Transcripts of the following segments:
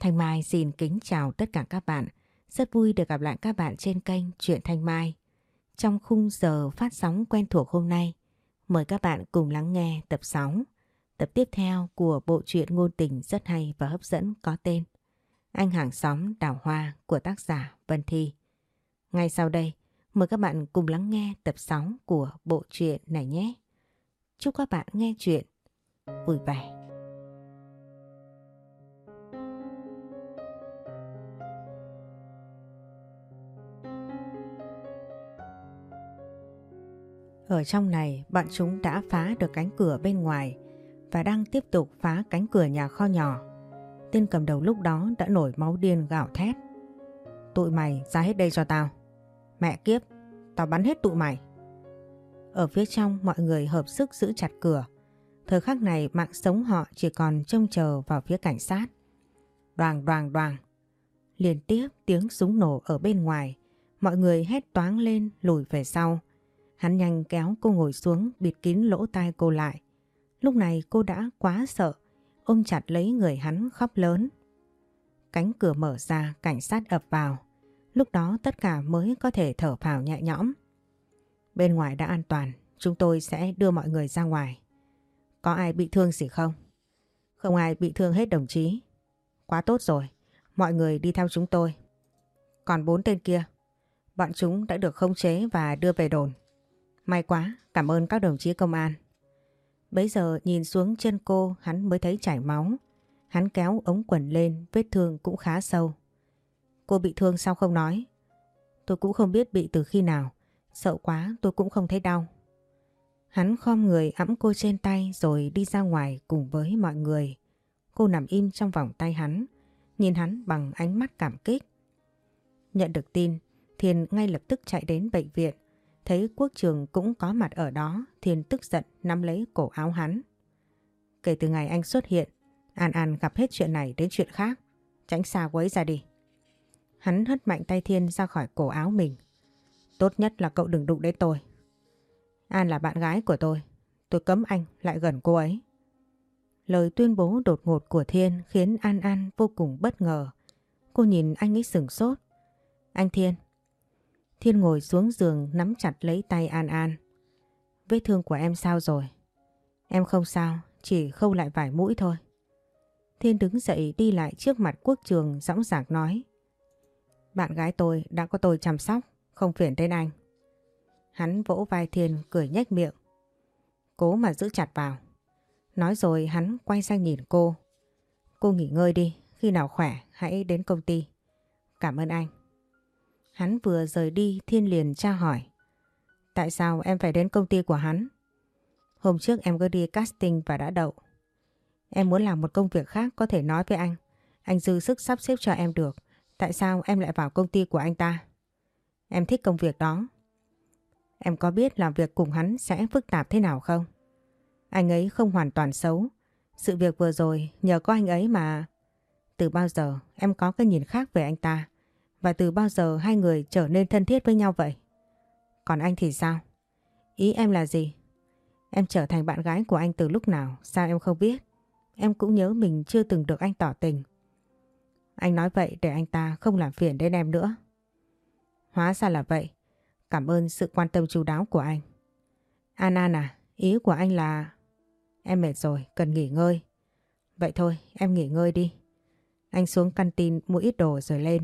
Thanh Mai xin kính chào tất cả các bạn. Rất vui được gặp lại các bạn trên kênh Truyện Thanh Mai. Trong khung giờ phát sóng quen thuộc hôm nay, mời các bạn cùng lắng nghe tập 6, tập tiếp theo của bộ truyện ngôn tình rất hay và hấp dẫn có tên Anh hàng xóm đào hoa của tác giả Vân Thi. Ngay sau đây, mời các bạn cùng lắng nghe tập 6 của bộ truyện này nhé. Chúc các bạn nghe chuyện vui vẻ. Ở trong này, bọn chúng đã phá được cánh cửa bên ngoài và đang tiếp tục phá cánh cửa nhà kho nhỏ. Tên cầm đầu lúc đó đã nổi máu điên gào thét. Tụi mày ra hết đây cho tao. Mẹ kiếp, tao bắn hết tụi mày. Ở phía trong mọi người hợp sức giữ chặt cửa. Thời khắc này mạng sống họ chỉ còn trông chờ vào phía cảnh sát. Đoàn đoàn đoàn. Liên tiếp tiếng súng nổ ở bên ngoài. Mọi người hét toáng lên lùi về sau. Hắn nhanh kéo cô ngồi xuống bịt kín lỗ tai cô lại. Lúc này cô đã quá sợ, ôm chặt lấy người hắn khóc lớn. Cánh cửa mở ra, cảnh sát ập vào. Lúc đó tất cả mới có thể thở phào nhẹ nhõm. Bên ngoài đã an toàn, chúng tôi sẽ đưa mọi người ra ngoài. Có ai bị thương gì không? Không ai bị thương hết đồng chí. Quá tốt rồi, mọi người đi theo chúng tôi. Còn bốn tên kia, bọn chúng đã được khống chế và đưa về đồn. May quá, cảm ơn các đồng chí công an. Bấy giờ nhìn xuống chân cô hắn mới thấy chảy máu. Hắn kéo ống quần lên, vết thương cũng khá sâu. Cô bị thương sao không nói? Tôi cũng không biết bị từ khi nào. Sợ quá tôi cũng không thấy đau. Hắn khom người ẵm cô trên tay rồi đi ra ngoài cùng với mọi người. Cô nằm im trong vòng tay hắn, nhìn hắn bằng ánh mắt cảm kích. Nhận được tin, thiền ngay lập tức chạy đến bệnh viện. Thấy quốc trường cũng có mặt ở đó, Thiên tức giận nắm lấy cổ áo hắn. Kể từ ngày anh xuất hiện, An An gặp hết chuyện này đến chuyện khác. Tránh xa quấy ra đi. Hắn hất mạnh tay Thiên ra khỏi cổ áo mình. Tốt nhất là cậu đừng đụng đến tôi. An là bạn gái của tôi. Tôi cấm anh lại gần cô ấy. Lời tuyên bố đột ngột của Thiên khiến An An vô cùng bất ngờ. Cô nhìn anh ấy sửng sốt. Anh Thiên. Thiên ngồi xuống giường nắm chặt lấy tay An An. Vết thương của em sao rồi? Em không sao, chỉ khâu lại vài mũi thôi. Thiên đứng dậy đi lại trước mặt quốc trường dõng dạc nói. Bạn gái tôi đã có tôi chăm sóc, không phiền đến anh. Hắn vỗ vai Thiên cười nhếch miệng. Cố mà giữ chặt vào. Nói rồi hắn quay sang nhìn cô. Cô nghỉ ngơi đi, khi nào khỏe hãy đến công ty. Cảm ơn anh. Hắn vừa rời đi, Thiên liền tra hỏi. Tại sao em phải đến công ty của hắn? Hôm trước em có đi casting và đã đậu. Em muốn làm một công việc khác, có thể nói với anh. Anh dư sức sắp xếp cho em được. Tại sao em lại vào công ty của anh ta? Em thích công việc đó. Em có biết làm việc cùng hắn sẽ phức tạp thế nào không? Anh ấy không hoàn toàn xấu. Sự việc vừa rồi, nhờ có anh ấy mà... Từ bao giờ, em có cái nhìn khác về anh ta? Và từ bao giờ hai người trở nên thân thiết với nhau vậy? Còn anh thì sao? Ý em là gì? Em trở thành bạn gái của anh từ lúc nào? Sao em không biết? Em cũng nhớ mình chưa từng được anh tỏ tình. Anh nói vậy để anh ta không làm phiền đến em nữa. Hóa ra là vậy. Cảm ơn sự quan tâm chú đáo của anh. anna à, ý của anh là... Em mệt rồi, cần nghỉ ngơi. Vậy thôi, em nghỉ ngơi đi. Anh xuống căn tin mua ít đồ rồi lên.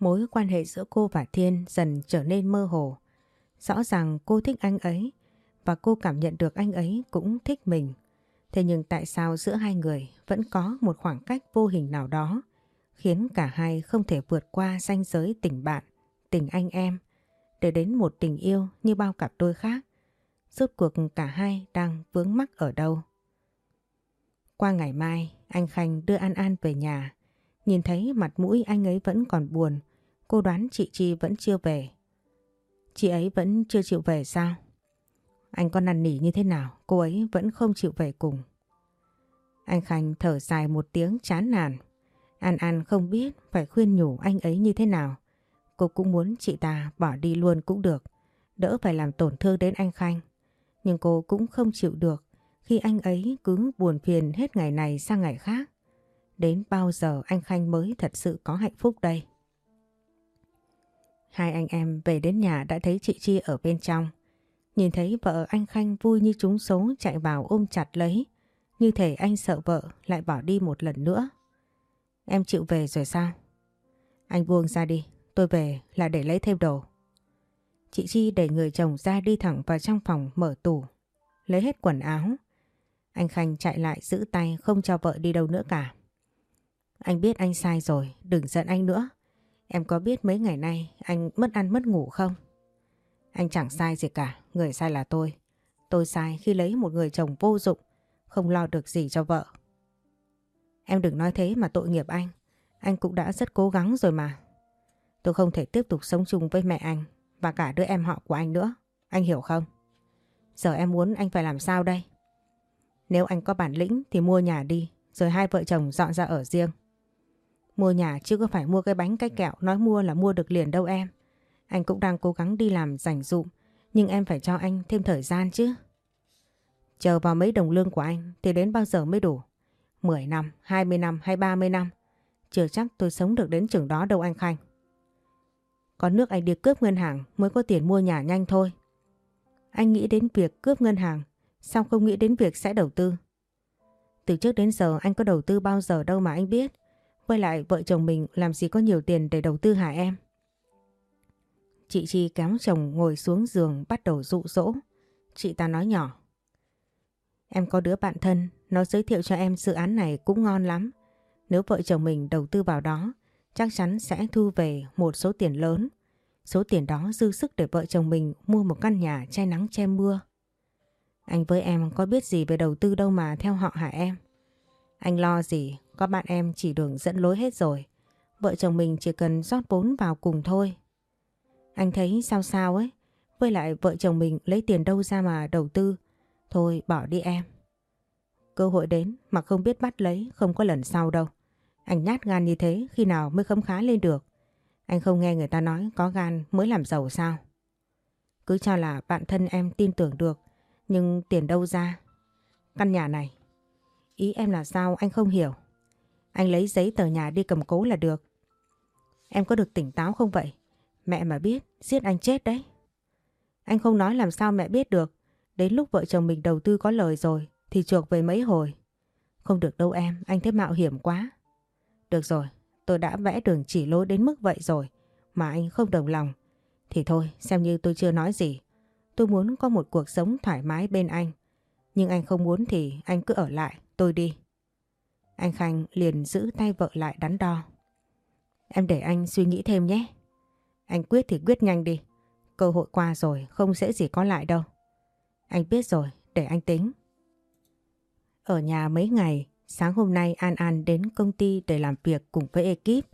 Mối quan hệ giữa cô và Thiên dần trở nên mơ hồ. Rõ ràng cô thích anh ấy và cô cảm nhận được anh ấy cũng thích mình. Thế nhưng tại sao giữa hai người vẫn có một khoảng cách vô hình nào đó khiến cả hai không thể vượt qua ranh giới tình bạn, tình anh em để đến một tình yêu như bao cặp đôi khác. Rốt cuộc cả hai đang vướng mắc ở đâu? Qua ngày mai, anh Khanh đưa An An về nhà. Nhìn thấy mặt mũi anh ấy vẫn còn buồn, cô đoán chị Chi vẫn chưa về. Chị ấy vẫn chưa chịu về sao? Anh có năn nỉ như thế nào, cô ấy vẫn không chịu về cùng. Anh Khanh thở dài một tiếng chán nản. An An không biết phải khuyên nhủ anh ấy như thế nào. Cô cũng muốn chị ta bỏ đi luôn cũng được, đỡ phải làm tổn thương đến anh Khanh. Nhưng cô cũng không chịu được khi anh ấy cứ buồn phiền hết ngày này sang ngày khác. Đến bao giờ anh Khanh mới thật sự có hạnh phúc đây? Hai anh em về đến nhà đã thấy chị Chi ở bên trong. Nhìn thấy vợ anh Khanh vui như trúng số chạy vào ôm chặt lấy. Như thể anh sợ vợ lại bỏ đi một lần nữa. Em chịu về rồi sao? Anh buông ra đi, tôi về là để lấy thêm đồ. Chị Chi đẩy người chồng ra đi thẳng vào trong phòng mở tủ, lấy hết quần áo. Anh Khanh chạy lại giữ tay không cho vợ đi đâu nữa cả. Anh biết anh sai rồi, đừng giận anh nữa. Em có biết mấy ngày nay anh mất ăn mất ngủ không? Anh chẳng sai gì cả, người sai là tôi. Tôi sai khi lấy một người chồng vô dụng, không lo được gì cho vợ. Em đừng nói thế mà tội nghiệp anh. Anh cũng đã rất cố gắng rồi mà. Tôi không thể tiếp tục sống chung với mẹ anh và cả đứa em họ của anh nữa. Anh hiểu không? Giờ em muốn anh phải làm sao đây? Nếu anh có bản lĩnh thì mua nhà đi, rồi hai vợ chồng dọn ra ở riêng. Mua nhà chứ có phải mua cái bánh cái kẹo nói mua là mua được liền đâu em. Anh cũng đang cố gắng đi làm rảnh rụm, nhưng em phải cho anh thêm thời gian chứ. Chờ vào mấy đồng lương của anh thì đến bao giờ mới đủ? 10 năm, 20 năm hay 30 năm? Chưa chắc tôi sống được đến chừng đó đâu anh Khanh. Có nước anh đi cướp ngân hàng mới có tiền mua nhà nhanh thôi. Anh nghĩ đến việc cướp ngân hàng, sao không nghĩ đến việc sẽ đầu tư? Từ trước đến giờ anh có đầu tư bao giờ đâu mà anh biết. Với lại vợ chồng mình làm gì có nhiều tiền để đầu tư hả em? Chị Chi kéo chồng ngồi xuống giường bắt đầu dụ dỗ. Chị ta nói nhỏ. Em có đứa bạn thân, nó giới thiệu cho em dự án này cũng ngon lắm. Nếu vợ chồng mình đầu tư vào đó, chắc chắn sẽ thu về một số tiền lớn. Số tiền đó dư sức để vợ chồng mình mua một căn nhà che nắng che mưa. Anh với em có biết gì về đầu tư đâu mà theo họ hả em? Anh lo gì, có bạn em chỉ đường dẫn lối hết rồi. Vợ chồng mình chỉ cần rót vốn vào cùng thôi. Anh thấy sao sao ấy. Với lại vợ chồng mình lấy tiền đâu ra mà đầu tư. Thôi bỏ đi em. Cơ hội đến mà không biết bắt lấy không có lần sau đâu. Anh nhát gan như thế khi nào mới khấm khá lên được. Anh không nghe người ta nói có gan mới làm giàu sao. Cứ cho là bạn thân em tin tưởng được. Nhưng tiền đâu ra? Căn nhà này. Ý em là sao anh không hiểu. Anh lấy giấy tờ nhà đi cầm cố là được. Em có được tỉnh táo không vậy? Mẹ mà biết, giết anh chết đấy. Anh không nói làm sao mẹ biết được. Đến lúc vợ chồng mình đầu tư có lời rồi thì chuộc về mấy hồi. Không được đâu em, anh thấy mạo hiểm quá. Được rồi, tôi đã vẽ đường chỉ lối đến mức vậy rồi mà anh không đồng lòng. Thì thôi, xem như tôi chưa nói gì. Tôi muốn có một cuộc sống thoải mái bên anh. Nhưng anh không muốn thì anh cứ ở lại, tôi đi. Anh Khanh liền giữ tay vợ lại đắn đo. Em để anh suy nghĩ thêm nhé. Anh quyết thì quyết nhanh đi. Cơ hội qua rồi, không dễ gì có lại đâu. Anh biết rồi, để anh tính. Ở nhà mấy ngày, sáng hôm nay An An đến công ty để làm việc cùng với ekip.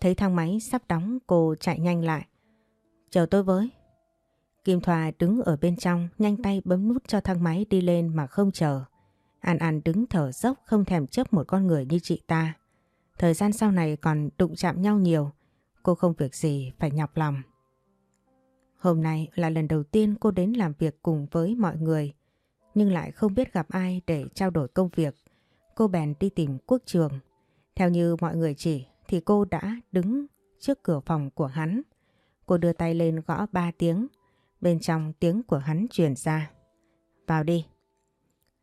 Thấy thang máy sắp đóng, cô chạy nhanh lại. Chờ tôi với. Kim Thoa đứng ở bên trong, nhanh tay bấm nút cho thang máy đi lên mà không chờ. An An đứng thở dốc không thèm chấp một con người như chị ta. Thời gian sau này còn đụng chạm nhau nhiều, cô không việc gì phải nhọc lòng. Hôm nay là lần đầu tiên cô đến làm việc cùng với mọi người, nhưng lại không biết gặp ai để trao đổi công việc. Cô bèn đi tìm quốc trường. Theo như mọi người chỉ thì cô đã đứng trước cửa phòng của hắn. Cô đưa tay lên gõ ba tiếng, bên trong tiếng của hắn truyền ra. Vào đi.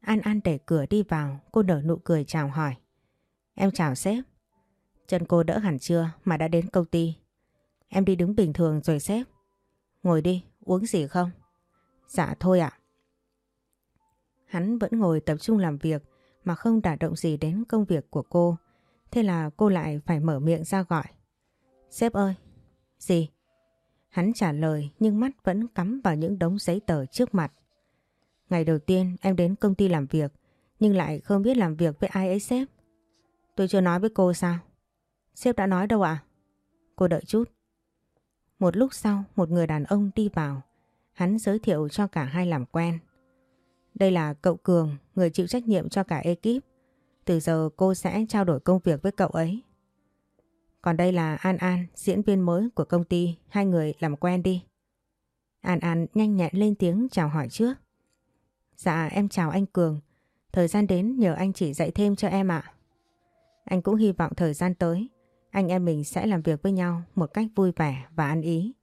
An An đẩy cửa đi vào, cô nở nụ cười chào hỏi. Em chào sếp. Chân cô đỡ hẳn chưa mà đã đến công ty. Em đi đứng bình thường rồi sếp. Ngồi đi, uống gì không? Dạ thôi ạ. Hắn vẫn ngồi tập trung làm việc mà không đả động gì đến công việc của cô. Thế là cô lại phải mở miệng ra gọi. Sếp ơi! Gì? Hắn trả lời nhưng mắt vẫn cắm vào những đống giấy tờ trước mặt. Ngày đầu tiên em đến công ty làm việc nhưng lại không biết làm việc với ai ấy sếp. Tôi chưa nói với cô sao? Sếp đã nói đâu ạ? Cô đợi chút. Một lúc sau một người đàn ông đi vào. Hắn giới thiệu cho cả hai làm quen. Đây là cậu Cường, người chịu trách nhiệm cho cả ekip. Từ giờ cô sẽ trao đổi công việc với cậu ấy. Còn đây là An An, diễn viên mới của công ty. Hai người làm quen đi. An An nhanh nhẹn lên tiếng chào hỏi trước. Dạ em chào anh Cường. Thời gian đến, nhờ anh chỉ dạy thêm cho em ạ. Anh cũng hy vọng thời gian tới, anh em mình sẽ làm việc với nhau một cách vui vẻ và ăn ý.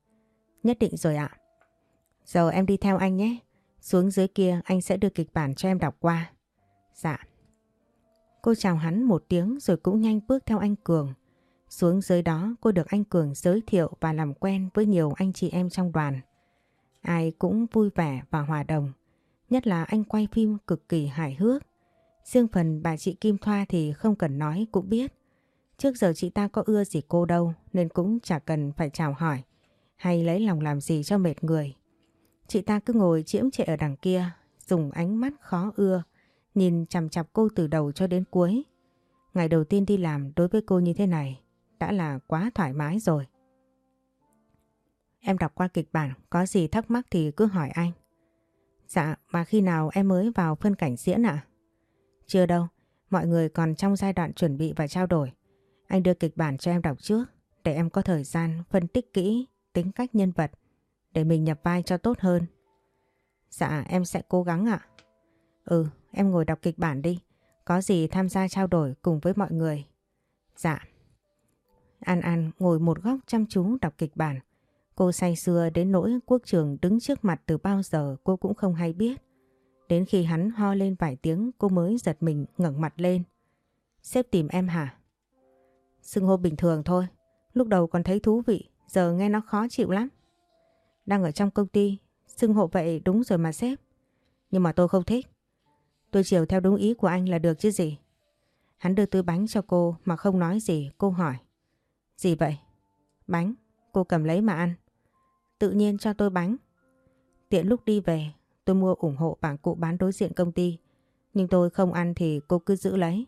Nhất định rồi ạ. Giờ em đi theo anh nhé. Xuống dưới kia, anh sẽ đưa kịch bản cho em đọc qua. Dạ. Cô chào hắn một tiếng rồi cũng nhanh bước theo anh Cường. Xuống dưới đó, cô được anh Cường giới thiệu và làm quen với nhiều anh chị em trong đoàn. Ai cũng vui vẻ và hòa đồng. Nhất là anh quay phim cực kỳ hài hước. Riêng phần bà chị Kim Thoa thì không cần nói cũng biết. Trước giờ chị ta có ưa gì cô đâu nên cũng chả cần phải chào hỏi hay lấy lòng làm gì cho mệt người. Chị ta cứ ngồi chiếm trệ ở đằng kia dùng ánh mắt khó ưa nhìn chằm chặp cô từ đầu cho đến cuối. Ngày đầu tiên đi làm đối với cô như thế này đã là quá thoải mái rồi. Em đọc qua kịch bản, có gì thắc mắc thì cứ hỏi anh. Dạ, mà khi nào em mới vào phân cảnh diễn ạ? Chưa đâu, mọi người còn trong giai đoạn chuẩn bị và trao đổi. Anh đưa kịch bản cho em đọc trước, để em có thời gian phân tích kỹ tính cách nhân vật, để mình nhập vai cho tốt hơn. Dạ, em sẽ cố gắng ạ. Ừ, em ngồi đọc kịch bản đi, có gì tham gia trao đổi cùng với mọi người. Dạ. An An ngồi một góc chăm chú đọc kịch bản. Cô say xưa đến nỗi quốc trường đứng trước mặt từ bao giờ cô cũng không hay biết. Đến khi hắn ho lên vài tiếng cô mới giật mình ngẩng mặt lên. Sếp tìm em hả? Xưng hô bình thường thôi. Lúc đầu còn thấy thú vị, giờ nghe nó khó chịu lắm. Đang ở trong công ty, xưng hộ vậy đúng rồi mà sếp. Nhưng mà tôi không thích. Tôi chiều theo đúng ý của anh là được chứ gì. Hắn đưa túi bánh cho cô mà không nói gì, cô hỏi. Gì vậy? Bánh, cô cầm lấy mà ăn. Tự nhiên cho tôi bánh. Tiện lúc đi về, tôi mua ủng hộ bảng cụ bán đối diện công ty. Nhưng tôi không ăn thì cô cứ giữ lấy.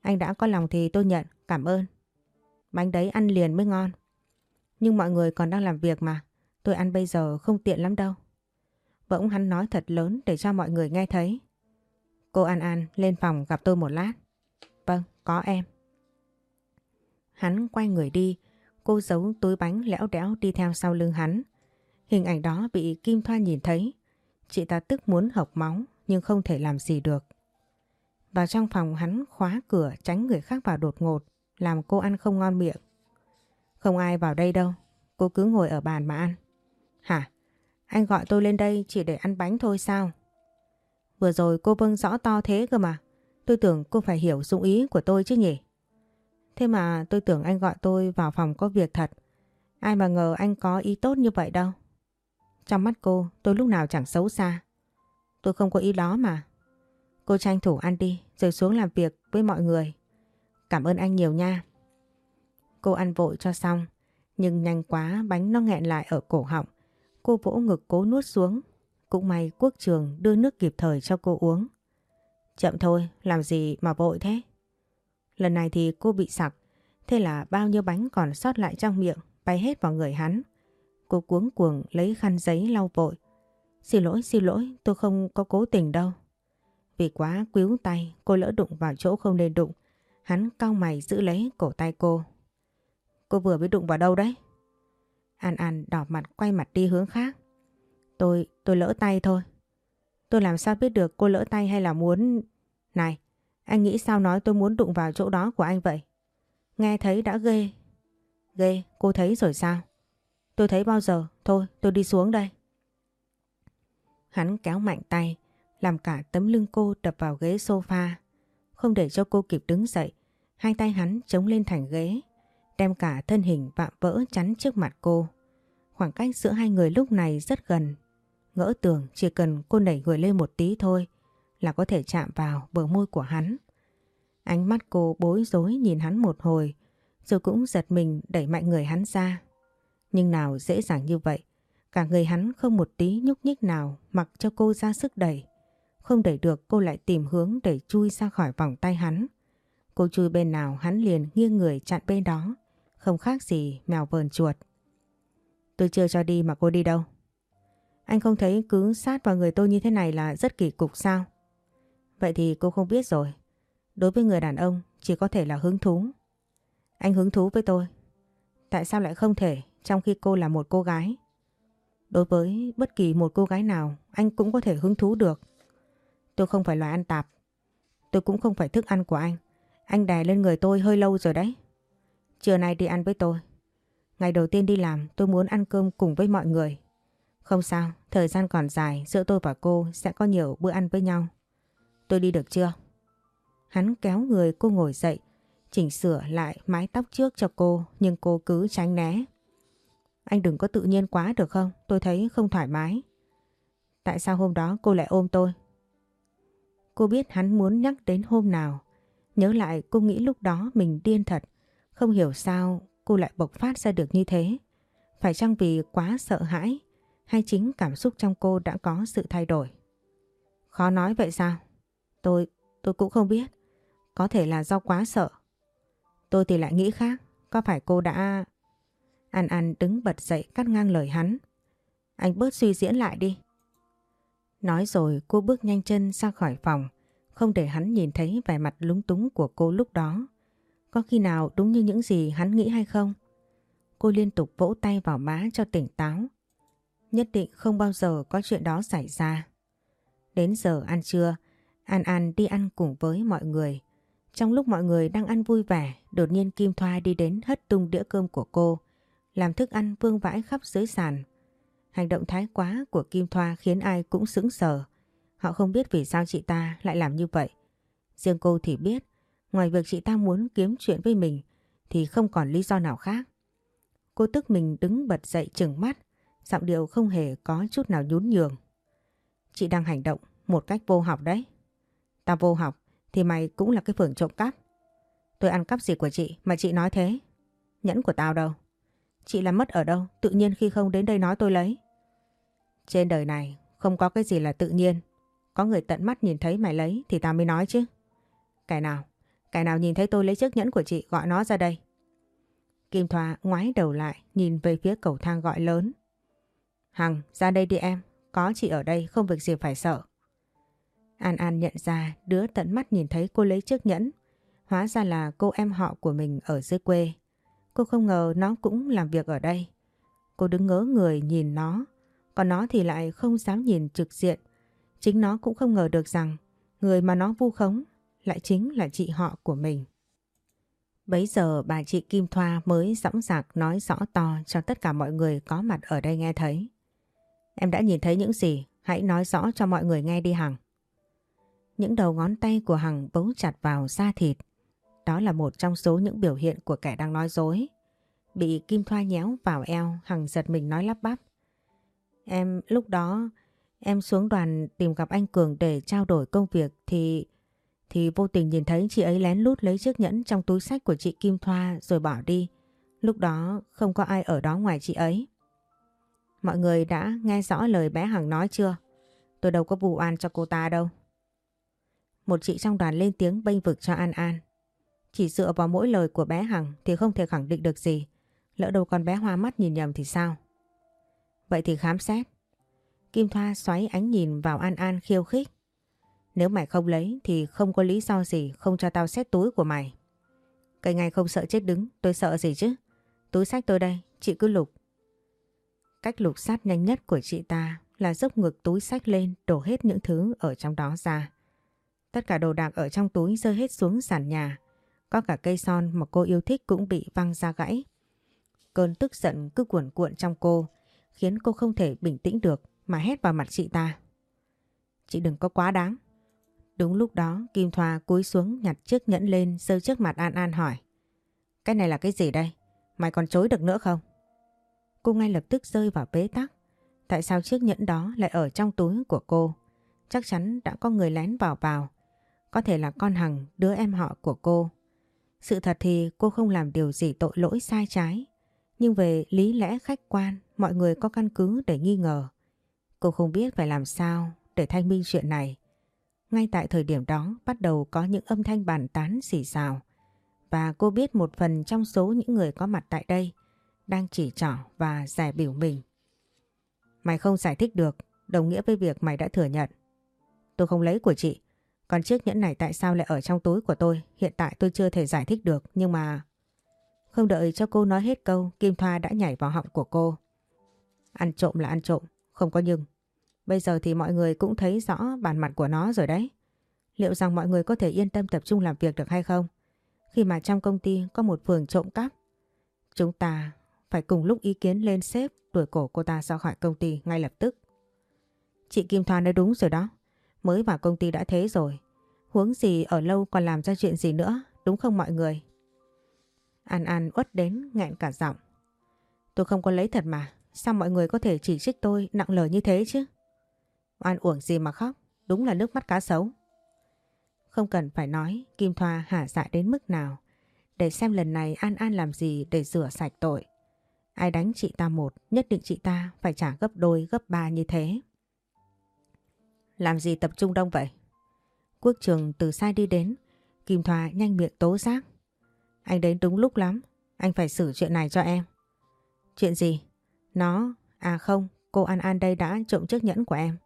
Anh đã có lòng thì tôi nhận, cảm ơn. Bánh đấy ăn liền mới ngon. Nhưng mọi người còn đang làm việc mà, tôi ăn bây giờ không tiện lắm đâu. Bỗng hắn nói thật lớn để cho mọi người nghe thấy. Cô An An lên phòng gặp tôi một lát. Vâng, có em. Hắn quay người đi, cô giấu túi bánh lẽo đẽo đi theo sau lưng hắn. Hình ảnh đó bị Kim Thoa nhìn thấy. Chị ta tức muốn học máu nhưng không thể làm gì được. Vào trong phòng hắn khóa cửa tránh người khác vào đột ngột, làm cô ăn không ngon miệng. Không ai vào đây đâu, cô cứ ngồi ở bàn mà ăn. Hả? Anh gọi tôi lên đây chỉ để ăn bánh thôi sao? Vừa rồi cô vâng rõ to thế cơ mà. Tôi tưởng cô phải hiểu dụng ý của tôi chứ nhỉ? Thế mà tôi tưởng anh gọi tôi vào phòng có việc thật. Ai mà ngờ anh có ý tốt như vậy đâu. Trong mắt cô tôi lúc nào chẳng xấu xa. Tôi không có ý đó mà. Cô tranh thủ ăn đi rồi xuống làm việc với mọi người. Cảm ơn anh nhiều nha. Cô ăn vội cho xong. Nhưng nhanh quá bánh nó nghẹn lại ở cổ họng. Cô vỗ ngực cố nuốt xuống. Cũng may quốc trường đưa nước kịp thời cho cô uống. Chậm thôi, làm gì mà vội thế? Lần này thì cô bị sặc. Thế là bao nhiêu bánh còn sót lại trong miệng bay hết vào người hắn. Cô cuống cuồng lấy khăn giấy lau vội. Xin lỗi, xin lỗi, tôi không có cố tình đâu. Vì quá quíu tay, cô lỡ đụng vào chỗ không nên đụng. Hắn cau mày giữ lấy cổ tay cô. Cô vừa mới đụng vào đâu đấy? An An đỏ mặt quay mặt đi hướng khác. Tôi, tôi lỡ tay thôi. Tôi làm sao biết được cô lỡ tay hay là muốn... Này, anh nghĩ sao nói tôi muốn đụng vào chỗ đó của anh vậy? Nghe thấy đã ghê. Ghê, cô thấy rồi sao? Tôi thấy bao giờ? Thôi, tôi đi xuống đây. Hắn kéo mạnh tay, làm cả tấm lưng cô đập vào ghế sofa. Không để cho cô kịp đứng dậy, hai tay hắn chống lên thành ghế, đem cả thân hình vạm vỡ chắn trước mặt cô. Khoảng cách giữa hai người lúc này rất gần. Ngỡ tưởng chỉ cần cô đẩy người lên một tí thôi là có thể chạm vào bờ môi của hắn. Ánh mắt cô bối rối nhìn hắn một hồi, rồi cũng giật mình đẩy mạnh người hắn ra. Nhưng nào dễ dàng như vậy, cả người hắn không một tí nhúc nhích nào mặc cho cô ra sức đẩy. Không đẩy được cô lại tìm hướng để chui ra khỏi vòng tay hắn. Cô chui bên nào hắn liền nghiêng người chặn bên đó, không khác gì mèo vờn chuột. Tôi chưa cho đi mà cô đi đâu? Anh không thấy cứ sát vào người tôi như thế này là rất kỳ cục sao? Vậy thì cô không biết rồi. Đối với người đàn ông chỉ có thể là hứng thú. Anh hứng thú với tôi. Tại sao lại không thể trong khi cô là một cô gái? Đối với bất kỳ một cô gái nào anh cũng có thể hứng thú được. Tôi không phải loài ăn tạp. Tôi cũng không phải thức ăn của anh. Anh đè lên người tôi hơi lâu rồi đấy. Trưa nay đi ăn với tôi. Ngày đầu tiên đi làm tôi muốn ăn cơm cùng với mọi người. Không sao, thời gian còn dài giữa tôi và cô sẽ có nhiều bữa ăn với nhau. Tôi đi được chưa? Hắn kéo người cô ngồi dậy, chỉnh sửa lại mái tóc trước cho cô nhưng cô cứ tránh né. Anh đừng có tự nhiên quá được không? Tôi thấy không thoải mái. Tại sao hôm đó cô lại ôm tôi? Cô biết hắn muốn nhắc đến hôm nào. Nhớ lại cô nghĩ lúc đó mình điên thật. Không hiểu sao cô lại bộc phát ra được như thế. Phải chăng vì quá sợ hãi hay chính cảm xúc trong cô đã có sự thay đổi? Khó nói vậy sao? Tôi, tôi cũng không biết. Có thể là do quá sợ. Tôi thì lại nghĩ khác. Có phải cô đã... An An đứng bật dậy cắt ngang lời hắn. Anh bớt suy diễn lại đi. Nói rồi cô bước nhanh chân ra khỏi phòng, không để hắn nhìn thấy vẻ mặt lúng túng của cô lúc đó. Có khi nào đúng như những gì hắn nghĩ hay không? Cô liên tục vỗ tay vào má cho tỉnh táo. Nhất định không bao giờ có chuyện đó xảy ra. Đến giờ ăn trưa, An An đi ăn cùng với mọi người. Trong lúc mọi người đang ăn vui vẻ, đột nhiên Kim Thoa đi đến hất tung đĩa cơm của cô, làm thức ăn vương vãi khắp dưới sàn. Hành động thái quá của Kim Thoa khiến ai cũng sững sờ. Họ không biết vì sao chị ta lại làm như vậy. Riêng cô thì biết, ngoài việc chị ta muốn kiếm chuyện với mình thì không còn lý do nào khác. Cô tức mình đứng bật dậy chừng mắt, giọng điệu không hề có chút nào nhún nhường. Chị đang hành động một cách vô học đấy. Ta vô học, thì mày cũng là cái phường trộm cắp. Tôi ăn cắp gì của chị mà chị nói thế? Nhẫn của tao đâu? Chị làm mất ở đâu? Tự nhiên khi không đến đây nói tôi lấy. Trên đời này không có cái gì là tự nhiên. Có người tận mắt nhìn thấy mày lấy thì tao mới nói chứ. Cái nào? Cái nào nhìn thấy tôi lấy chiếc nhẫn của chị gọi nó ra đây. Kim Thoa ngoái đầu lại, nhìn về phía cầu thang gọi lớn. Hằng, ra đây đi em. Có chị ở đây không việc gì phải sợ. An An nhận ra đứa tận mắt nhìn thấy cô lấy chiếc nhẫn. Hóa ra là cô em họ của mình ở dưới quê. Cô không ngờ nó cũng làm việc ở đây. Cô đứng ngớ người nhìn nó, còn nó thì lại không dám nhìn trực diện. Chính nó cũng không ngờ được rằng người mà nó vu khống lại chính là chị họ của mình. Bấy giờ bà chị Kim Thoa mới dõng dạc nói rõ to cho tất cả mọi người có mặt ở đây nghe thấy. Em đã nhìn thấy những gì, hãy nói rõ cho mọi người nghe đi Hằng. Những đầu ngón tay của Hằng bấu chặt vào da thịt. Đó là một trong số những biểu hiện của kẻ đang nói dối. Bị Kim Thoa nhéo vào eo, Hằng giật mình nói lắp bắp. Em lúc đó, em xuống đoàn tìm gặp anh Cường để trao đổi công việc thì... Thì vô tình nhìn thấy chị ấy lén lút lấy chiếc nhẫn trong túi sách của chị Kim Thoa rồi bỏ đi. Lúc đó không có ai ở đó ngoài chị ấy. Mọi người đã nghe rõ lời bé Hằng nói chưa? Tôi đâu có vụ oan cho cô ta đâu. Một chị trong đoàn lên tiếng bênh vực cho An An. Chỉ dựa vào mỗi lời của bé Hằng thì không thể khẳng định được gì. Lỡ đâu con bé hoa mắt nhìn nhầm thì sao? Vậy thì khám xét. Kim Thoa xoáy ánh nhìn vào An An khiêu khích. Nếu mày không lấy thì không có lý do gì không cho tao xét túi của mày. Cây ngay không sợ chết đứng, tôi sợ gì chứ? Túi sách tôi đây, chị cứ lục. Cách lục sát nhanh nhất của chị ta là dốc ngực túi sách lên đổ hết những thứ ở trong đó ra. Tất cả đồ đạc ở trong túi rơi hết xuống sàn nhà. Có cả cây son mà cô yêu thích cũng bị văng ra gãy. Cơn tức giận cứ cuộn cuộn trong cô, khiến cô không thể bình tĩnh được mà hét vào mặt chị ta. Chị đừng có quá đáng. Đúng lúc đó Kim Thoa cúi xuống nhặt chiếc nhẫn lên rơi trước mặt An An hỏi. Cái này là cái gì đây? Mày còn chối được nữa không? Cô ngay lập tức rơi vào bế tắc. Tại sao chiếc nhẫn đó lại ở trong túi của cô? Chắc chắn đã có người lén vào vào. Có thể là con Hằng, đứa em họ của cô. Sự thật thì cô không làm điều gì tội lỗi sai trái. Nhưng về lý lẽ khách quan, mọi người có căn cứ để nghi ngờ. Cô không biết phải làm sao để thanh minh chuyện này. Ngay tại thời điểm đó bắt đầu có những âm thanh bàn tán xì xào. Và cô biết một phần trong số những người có mặt tại đây đang chỉ trỏ và giải biểu mình. Mày không giải thích được, đồng nghĩa với việc mày đã thừa nhận. Tôi không lấy của chị, còn chiếc nhẫn này tại sao lại ở trong túi của tôi? Hiện tại tôi chưa thể giải thích được nhưng mà... Không đợi cho cô nói hết câu, Kim Thoa đã nhảy vào họng của cô. Ăn trộm là ăn trộm, không có nhưng. Bây giờ thì mọi người cũng thấy rõ bản mặt của nó rồi đấy. Liệu rằng mọi người có thể yên tâm tập trung làm việc được hay không? khi mà trong công ty có một phường trộm cắp. Chúng ta phải cùng lúc ý kiến lên sếp đuổi cổ cô ta ra khỏi công ty ngay lập tức. Chị Kim Thoa nói đúng rồi đó. Mới vào công ty đã thế rồi. Huống gì ở lâu còn làm ra chuyện gì nữa, đúng không mọi người? An An uất đến nghẹn cả giọng. Tôi không có lấy thật mà, sao mọi người có thể chỉ trích tôi nặng lời như thế chứ? An uổng gì mà khóc, đúng là nước mắt cá sấu. Không cần phải nói Kim Thoa hả dạ đến mức nào để xem lần này An An làm gì để rửa sạch tội. Ai đánh chị ta một, nhất định chị ta phải trả gấp đôi, gấp ba như thế. Làm gì tập trung đông vậy? Quốc trường từ xa đi đến, Kim Thoa nhanh miệng tố giác. Anh đến đúng lúc lắm, anh phải xử chuyện này cho em. Chuyện gì? Nó, à không, cô An An đây đã trộm chiếc nhẫn của em.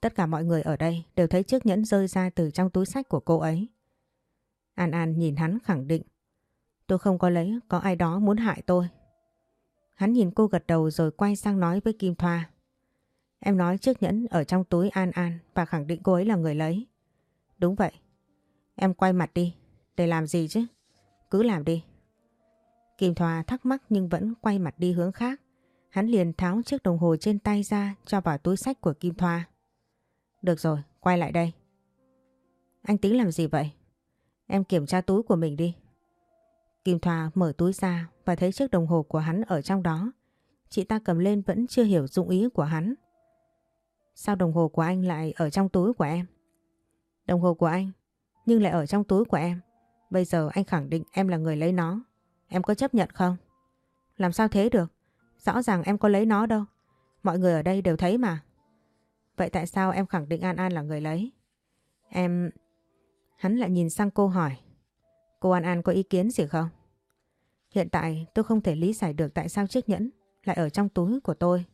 Tất cả mọi người ở đây đều thấy chiếc nhẫn rơi ra từ trong túi sách của cô ấy. An An nhìn hắn khẳng định. Tôi không có lấy, có ai đó muốn hại tôi. Hắn nhìn cô gật đầu rồi quay sang nói với Kim Thoa. Em nói chiếc nhẫn ở trong túi An An và khẳng định cô ấy là người lấy. Đúng vậy. Em quay mặt đi. Để làm gì chứ? Cứ làm đi. Kim Thoa thắc mắc nhưng vẫn quay mặt đi hướng khác. Hắn liền tháo chiếc đồng hồ trên tay ra cho vào túi sách của Kim Thoa. Được rồi, quay lại đây. Anh tính làm gì vậy? Em kiểm tra túi của mình đi. Kim Thoa mở túi ra và thấy chiếc đồng hồ của hắn ở trong đó. Chị ta cầm lên vẫn chưa hiểu dụng ý của hắn. Sao đồng hồ của anh lại ở trong túi của em? Đồng hồ của anh, nhưng lại ở trong túi của em. Bây giờ anh khẳng định em là người lấy nó. Em có chấp nhận không? Làm sao thế được? Rõ ràng em có lấy nó đâu. Mọi người ở đây đều thấy mà. Vậy tại sao em khẳng định An An là người lấy? Em... Hắn lại nhìn sang cô hỏi. Cô An An có ý kiến gì không? Hiện tại tôi không thể lý giải được tại sao chiếc nhẫn lại ở trong túi của tôi.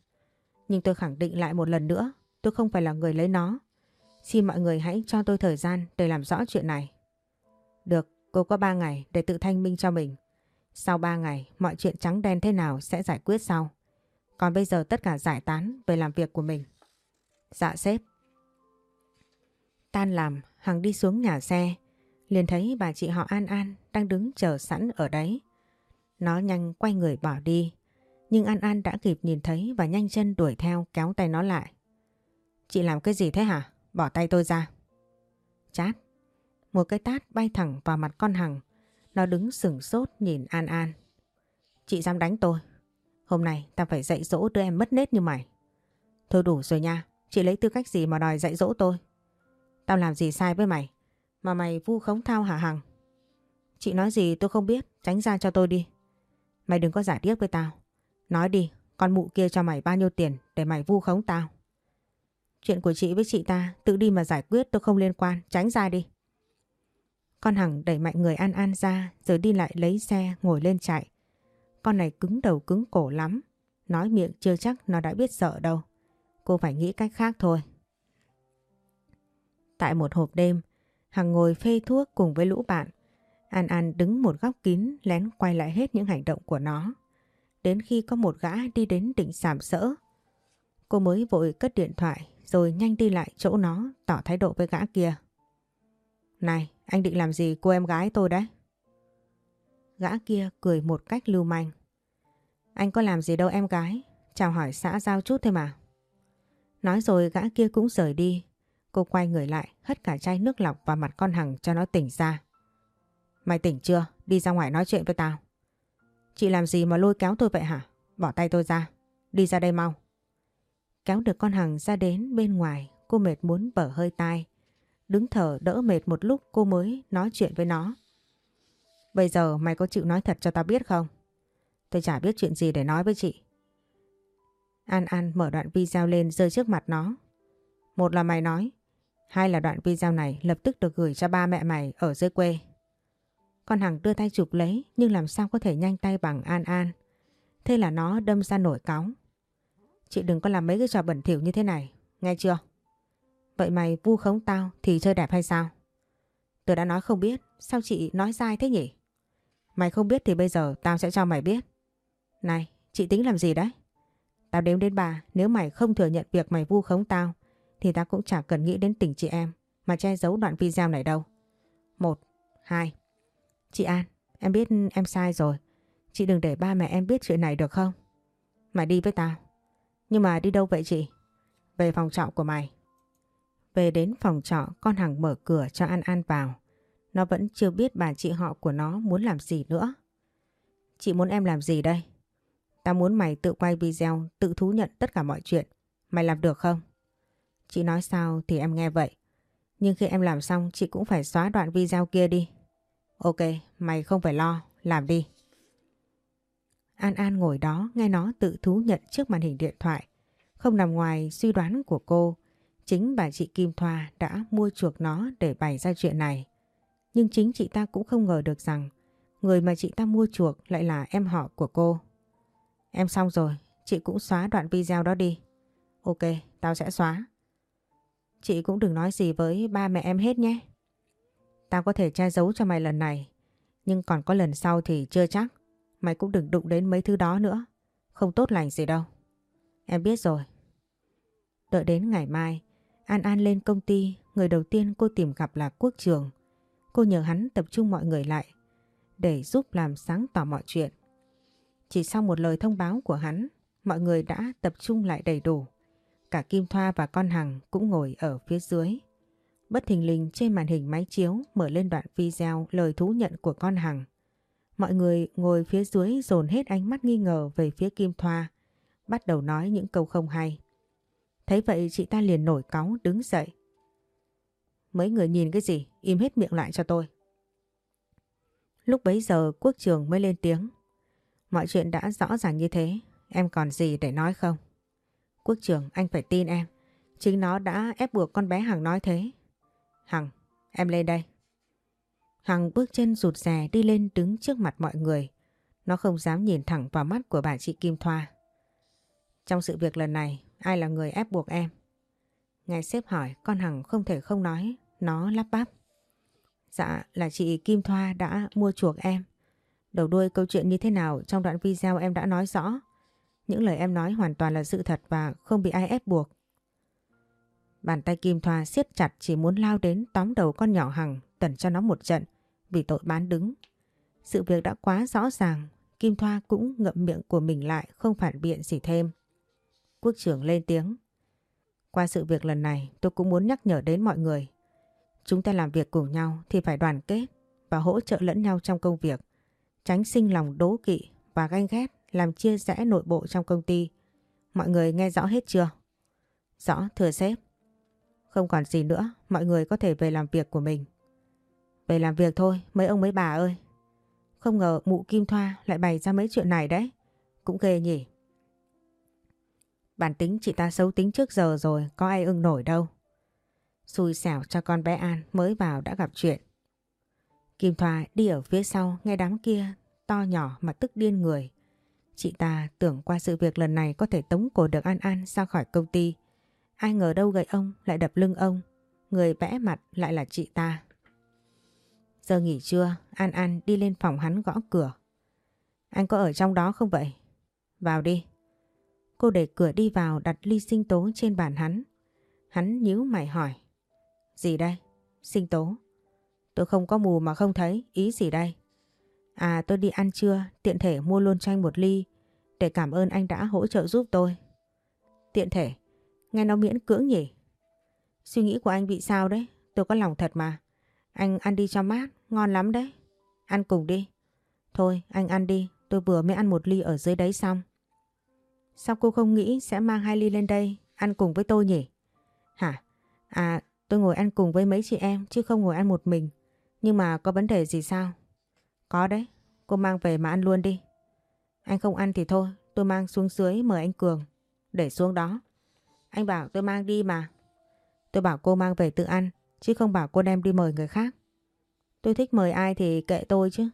Nhưng tôi khẳng định lại một lần nữa, tôi không phải là người lấy nó. Xin mọi người hãy cho tôi thời gian để làm rõ chuyện này. Được, cô có 3 ngày để tự thanh minh cho mình. Sau 3 ngày, mọi chuyện trắng đen thế nào sẽ giải quyết sau. Còn bây giờ tất cả giải tán về làm việc của mình. Dạ sếp. Tan làm, Hằng đi xuống nhà xe, liền thấy bà chị họ An An đang đứng chờ sẵn ở đấy. Nó nhanh quay người bỏ đi, nhưng An An đã kịp nhìn thấy và nhanh chân đuổi theo kéo tay nó lại. Chị làm cái gì thế hả? Bỏ tay tôi ra. Chát. Một cái tát bay thẳng vào mặt con Hằng. Nó đứng sửng sốt nhìn An An. Chị dám đánh tôi. Hôm nay ta phải dạy dỗ đứa em mất nết như mày. Thôi đủ rồi nha. Chị lấy tư cách gì mà đòi dạy dỗ tôi? Tao làm gì sai với mày? Mà mày vu khống thao hả Hằng? Chị nói gì tôi không biết, tránh ra cho tôi đi. Mày đừng có giả điếc với tao. Nói đi, con mụ kia cho mày bao nhiêu tiền để mày vu khống tao? Chuyện của chị với chị ta tự đi mà giải quyết tôi không liên quan, tránh ra đi. Con Hằng đẩy mạnh người An An ra rồi đi lại lấy xe ngồi lên chạy. Con này cứng đầu cứng cổ lắm, nói miệng chưa chắc nó đã biết sợ đâu. Cô phải nghĩ cách khác thôi. Tại một hộp đêm, Hằng ngồi phê thuốc cùng với lũ bạn. An An đứng một góc kín lén quay lại hết những hành động của nó. Đến khi có một gã đi đến định sàm sỡ, cô mới vội cất điện thoại rồi nhanh đi lại chỗ nó tỏ thái độ với gã kia. Này, anh định làm gì cô em gái tôi đấy? Gã kia cười một cách lưu manh. Anh có làm gì đâu em gái, chào hỏi xã giao chút thôi mà. Nói rồi gã kia cũng rời đi. Cô quay người lại, hất cả chai nước lọc vào mặt con Hằng cho nó tỉnh ra. Mày tỉnh chưa? Đi ra ngoài nói chuyện với tao. Chị làm gì mà lôi kéo tôi vậy hả? Bỏ tay tôi ra. Đi ra đây mau. Kéo được con Hằng ra đến bên ngoài, cô mệt muốn bở hơi tai. Đứng thở đỡ mệt một lúc cô mới nói chuyện với nó. Bây giờ mày có chịu nói thật cho tao biết không? Tôi chả biết chuyện gì để nói với chị. An An mở đoạn video lên rơi trước mặt nó. Một là mày nói, hai là đoạn video này lập tức được gửi cho ba mẹ mày ở dưới quê. Con Hằng đưa tay chụp lấy nhưng làm sao có thể nhanh tay bằng An An. Thế là nó đâm ra nổi cáu. Chị đừng có làm mấy cái trò bẩn thỉu như thế này, nghe chưa? Vậy mày vu khống tao thì chơi đẹp hay sao? Tôi đã nói không biết, sao chị nói sai thế nhỉ? Mày không biết thì bây giờ tao sẽ cho mày biết. Này, chị tính làm gì đấy? Tao đếm đến bà, nếu mày không thừa nhận việc mày vu khống tao, thì tao cũng chẳng cần nghĩ đến tình chị em mà che giấu đoạn video này đâu. Một, hai. Chị An, em biết em sai rồi. Chị đừng để ba mẹ em biết chuyện này được không? Mày đi với tao. Nhưng mà đi đâu vậy chị? Về phòng trọ của mày. Về đến phòng trọ con Hằng mở cửa cho An An vào. Nó vẫn chưa biết bà chị họ của nó muốn làm gì nữa. Chị muốn em làm gì đây? Tao muốn mày tự quay video, tự thú nhận tất cả mọi chuyện. Mày làm được không? Chị nói sao thì em nghe vậy. Nhưng khi em làm xong chị cũng phải xóa đoạn video kia đi. Ok, mày không phải lo, làm đi. An An ngồi đó nghe nó tự thú nhận trước màn hình điện thoại. Không nằm ngoài suy đoán của cô, chính bà chị Kim Thoa đã mua chuộc nó để bày ra chuyện này. Nhưng chính chị ta cũng không ngờ được rằng người mà chị ta mua chuộc lại là em họ của cô. Em xong rồi, chị cũng xóa đoạn video đó đi. Ok, tao sẽ xóa. Chị cũng đừng nói gì với ba mẹ em hết nhé. Tao có thể che giấu cho mày lần này, nhưng còn có lần sau thì chưa chắc. Mày cũng đừng đụng đến mấy thứ đó nữa. Không tốt lành gì đâu. Em biết rồi. Đợi đến ngày mai, An An lên công ty, người đầu tiên cô tìm gặp là Quốc Trường. Cô nhờ hắn tập trung mọi người lại để giúp làm sáng tỏ mọi chuyện. Chỉ sau một lời thông báo của hắn, mọi người đã tập trung lại đầy đủ. Cả Kim Thoa và con Hằng cũng ngồi ở phía dưới. Bất thình lình trên màn hình máy chiếu mở lên đoạn video lời thú nhận của con Hằng. Mọi người ngồi phía dưới dồn hết ánh mắt nghi ngờ về phía Kim Thoa, bắt đầu nói những câu không hay. Thấy vậy chị ta liền nổi cáu đứng dậy. Mấy người nhìn cái gì, im hết miệng lại cho tôi. Lúc bấy giờ quốc trường mới lên tiếng. Mọi chuyện đã rõ ràng như thế, em còn gì để nói không? Quốc trường anh phải tin em, chính nó đã ép buộc con bé Hằng nói thế. Hằng, em lên đây. Hằng bước chân rụt rè đi lên đứng trước mặt mọi người. Nó không dám nhìn thẳng vào mắt của bà chị Kim Thoa. Trong sự việc lần này, ai là người ép buộc em? Ngài sếp hỏi, con Hằng không thể không nói, nó lắp bắp. Dạ, là chị Kim Thoa đã mua chuộc em. Đầu đuôi câu chuyện như thế nào trong đoạn video em đã nói rõ. Những lời em nói hoàn toàn là sự thật và không bị ai ép buộc. Bàn tay Kim Thoa siết chặt chỉ muốn lao đến tóm đầu con nhỏ Hằng tẩn cho nó một trận vì tội bán đứng. Sự việc đã quá rõ ràng, Kim Thoa cũng ngậm miệng của mình lại không phản biện gì thêm. Quốc trưởng lên tiếng. Qua sự việc lần này tôi cũng muốn nhắc nhở đến mọi người. Chúng ta làm việc cùng nhau thì phải đoàn kết và hỗ trợ lẫn nhau trong công việc. Tránh sinh lòng đố kỵ và ganh ghét làm chia rẽ nội bộ trong công ty. Mọi người nghe rõ hết chưa? Rõ, thưa sếp. Không còn gì nữa, mọi người có thể về làm việc của mình. Về làm việc thôi, mấy ông mấy bà ơi. Không ngờ mụ Kim Thoa lại bày ra mấy chuyện này đấy. Cũng ghê nhỉ. Bản tính chị ta xấu tính trước giờ rồi, có ai ưng nổi đâu. Xui xẻo cho con bé An mới vào đã gặp chuyện. Kim Thoa đi ở phía sau nghe đám kia to nhỏ mà tức điên người. Chị ta tưởng qua sự việc lần này có thể tống cổ được An An ra khỏi công ty. Ai ngờ đâu gậy ông lại đập lưng ông. Người vẽ mặt lại là chị ta. Giờ nghỉ trưa, An An đi lên phòng hắn gõ cửa. Anh có ở trong đó không vậy? Vào đi. Cô để cửa đi vào đặt ly sinh tố trên bàn hắn. Hắn nhíu mày hỏi. Gì đây? Sinh tố. Tôi không có mù mà không thấy, ý gì đây? À tôi đi ăn trưa, tiện thể mua luôn cho anh một ly để cảm ơn anh đã hỗ trợ giúp tôi. Tiện thể, nghe nó miễn cưỡng nhỉ? Suy nghĩ của anh bị sao đấy? Tôi có lòng thật mà. Anh ăn đi cho mát, ngon lắm đấy. Ăn cùng đi. Thôi anh ăn đi, tôi vừa mới ăn một ly ở dưới đấy xong. Sao cô không nghĩ sẽ mang hai ly lên đây ăn cùng với tôi nhỉ? Hả? À tôi ngồi ăn cùng với mấy chị em chứ không ngồi ăn một mình. Nhưng mà có vấn đề gì sao? Có đấy, cô mang về mà ăn luôn đi. Anh không ăn thì thôi, tôi mang xuống dưới mời anh Cường. Để xuống đó. Anh bảo tôi mang đi mà. Tôi bảo cô mang về tự ăn, chứ không bảo cô đem đi mời người khác. Tôi thích mời ai thì kệ tôi chứ.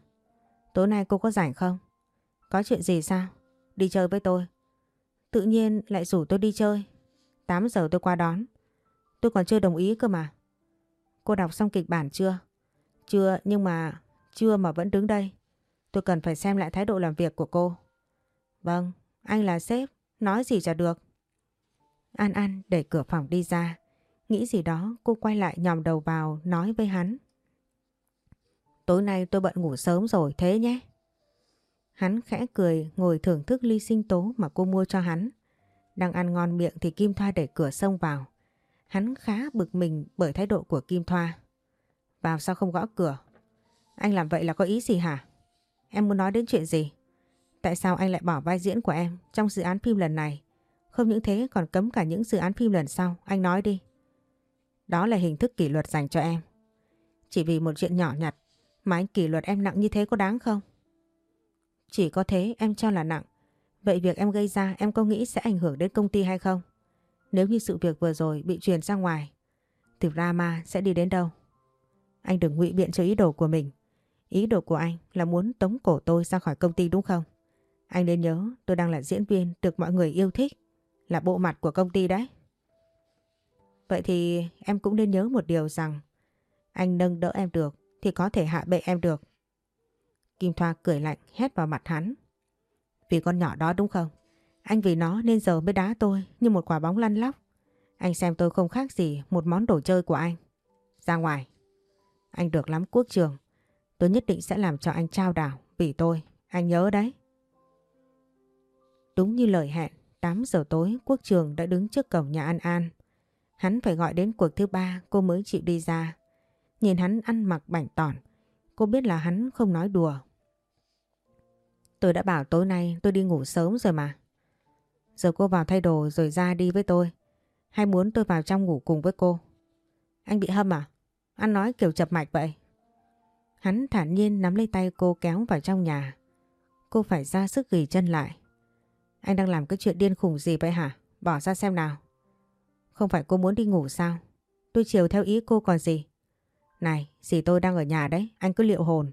Tối nay cô có rảnh không? Có chuyện gì sao? Đi chơi với tôi. Tự nhiên lại rủ tôi đi chơi. 8 giờ tôi qua đón. Tôi còn chưa đồng ý cơ mà. Cô đọc xong kịch bản chưa? Chưa nhưng mà... Chưa mà vẫn đứng đây. Tôi cần phải xem lại thái độ làm việc của cô. Vâng, anh là sếp. Nói gì chả được. An An đẩy cửa phòng đi ra. Nghĩ gì đó, cô quay lại nhòm đầu vào, nói với hắn. Tối nay tôi bận ngủ sớm rồi, thế nhé. Hắn khẽ cười, ngồi thưởng thức ly sinh tố mà cô mua cho hắn. Đang ăn ngon miệng thì Kim Thoa đẩy cửa xông vào. Hắn khá bực mình bởi thái độ của Kim Thoa. Vào sao không gõ cửa? Anh làm vậy là có ý gì hả? Em muốn nói đến chuyện gì? Tại sao anh lại bỏ vai diễn của em trong dự án phim lần này? Không những thế, còn cấm cả những dự án phim lần sau. Anh nói đi. Đó là hình thức kỷ luật dành cho em. Chỉ vì một chuyện nhỏ nhặt mà anh kỷ luật em nặng như thế có đáng không? Chỉ có thế em cho là nặng. Vậy việc em gây ra em có nghĩ sẽ ảnh hưởng đến công ty hay không? Nếu như sự việc vừa rồi bị truyền ra ngoài, thì drama sẽ đi đến đâu? Anh đừng ngụy biện cho ý đồ của mình. Ý đồ của anh là muốn tống cổ tôi ra khỏi công ty đúng không? Anh nên nhớ tôi đang là diễn viên được mọi người yêu thích, là bộ mặt của công ty đấy. Vậy thì em cũng nên nhớ một điều rằng anh nâng đỡ em được thì có thể hạ bệ em được. Kim Thoa cười lạnh hét vào mặt hắn. Vì con nhỏ đó đúng không? Anh vì nó nên giờ mới đá tôi như một quả bóng lăn lóc. Anh xem tôi không khác gì một món đồ chơi của anh. Ra ngoài. Anh được lắm quốc trường. Tôi nhất định sẽ làm cho anh trao đảo vì tôi. Anh nhớ đấy. Đúng như lời hẹn, 8 giờ tối quốc trường đã đứng trước cổng nhà An An. Hắn phải gọi đến cuộc thứ ba cô mới chịu đi ra. Nhìn hắn ăn mặc bảnh tỏn, cô biết là hắn không nói đùa. Tôi đã bảo tối nay tôi đi ngủ sớm rồi mà. Giờ cô vào thay đồ rồi ra đi với tôi. Hay muốn tôi vào trong ngủ cùng với cô? Anh bị hâm à? Anh nói kiểu chập mạch vậy. Hắn thản nhiên nắm lấy tay cô kéo vào trong nhà. Cô phải ra sức ghi chân lại. Anh đang làm cái chuyện điên khùng gì vậy hả? Bỏ ra xem nào. Không phải cô muốn đi ngủ sao? Tôi chiều theo ý cô còn gì? Này, dì tôi đang ở nhà đấy, anh cứ liệu hồn.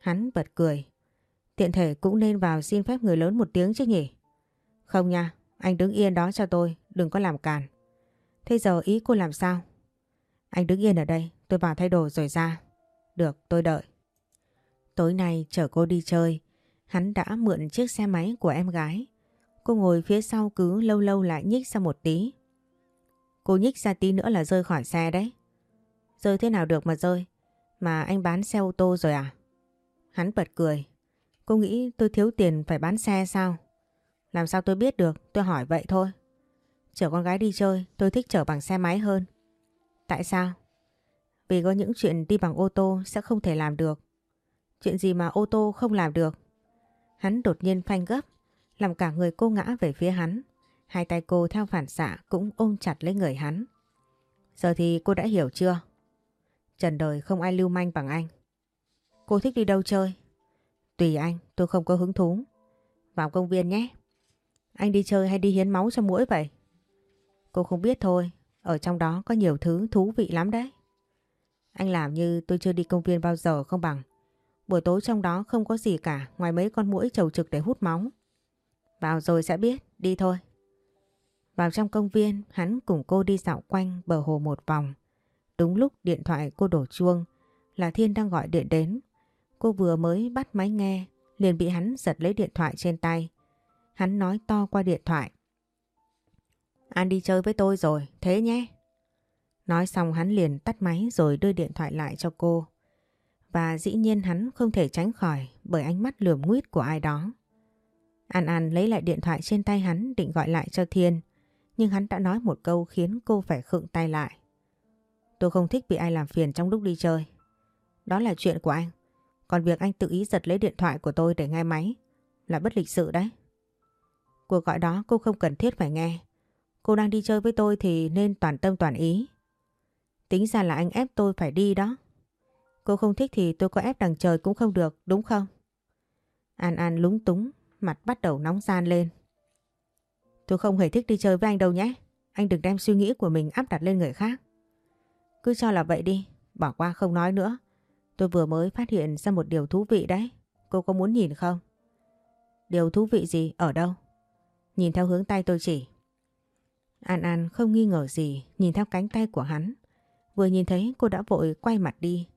Hắn bật cười. Tiện thể cũng nên vào xin phép người lớn một tiếng chứ nhỉ? Không nha, anh đứng yên đó cho tôi, đừng có làm càn. Thế giờ ý cô làm sao? Anh đứng yên ở đây, tôi vào thay đồ rồi ra. Được, tôi đợi. Tối nay chở cô đi chơi, hắn đã mượn chiếc xe máy của em gái. Cô ngồi phía sau cứ lâu lâu lại nhích ra một tí. Cô nhích ra tí nữa là rơi khỏi xe đấy. Rơi thế nào được mà rơi? Mà anh bán xe ô tô rồi à? Hắn bật cười. Cô nghĩ tôi thiếu tiền phải bán xe sao? Làm sao tôi biết được, tôi hỏi vậy thôi. Chở con gái đi chơi, tôi thích chở bằng xe máy hơn. Tại sao? Vì có những chuyện đi bằng ô tô sẽ không thể làm được. Chuyện gì mà ô tô không làm được? Hắn đột nhiên phanh gấp, làm cả người cô ngã về phía hắn. Hai tay cô theo phản xạ cũng ôm chặt lấy người hắn. Giờ thì cô đã hiểu chưa? Trần đời không ai lưu manh bằng anh. Cô thích đi đâu chơi? Tùy anh, tôi không có hứng thú. Vào công viên nhé. Anh đi chơi hay đi hiến máu cho mũi vậy? Cô không biết thôi, ở trong đó có nhiều thứ thú vị lắm đấy. Anh làm như tôi chưa đi công viên bao giờ không bằng. Buổi tối trong đó không có gì cả ngoài mấy con mũi trầu trực để hút máu. Vào rồi sẽ biết, đi thôi. Vào trong công viên, hắn cùng cô đi dạo quanh bờ hồ một vòng. Đúng lúc điện thoại cô đổ chuông là Thiên đang gọi điện đến. Cô vừa mới bắt máy nghe liền bị hắn giật lấy điện thoại trên tay. Hắn nói to qua điện thoại. An đi chơi với tôi rồi, thế nhé. Nói xong hắn liền tắt máy rồi đưa điện thoại lại cho cô. Và dĩ nhiên hắn không thể tránh khỏi bởi ánh mắt lườm nguyết của ai đó. An An lấy lại điện thoại trên tay hắn định gọi lại cho Thiên. Nhưng hắn đã nói một câu khiến cô phải khựng tay lại. Tôi không thích bị ai làm phiền trong lúc đi chơi. Đó là chuyện của anh. Còn việc anh tự ý giật lấy điện thoại của tôi để nghe máy là bất lịch sự đấy. Cuộc gọi đó cô không cần thiết phải nghe. Cô đang đi chơi với tôi thì nên toàn tâm toàn ý. Tính ra là anh ép tôi phải đi đó. Cô không thích thì tôi có ép đằng trời cũng không được, đúng không? An An lúng túng, mặt bắt đầu nóng gian lên. Tôi không hề thích đi chơi với anh đâu nhé. Anh đừng đem suy nghĩ của mình áp đặt lên người khác. Cứ cho là vậy đi, bỏ qua không nói nữa. Tôi vừa mới phát hiện ra một điều thú vị đấy. Cô có muốn nhìn không? Điều thú vị gì? Ở đâu? Nhìn theo hướng tay tôi chỉ. An An không nghi ngờ gì nhìn theo cánh tay của hắn. Vừa nhìn thấy cô đã vội quay mặt đi.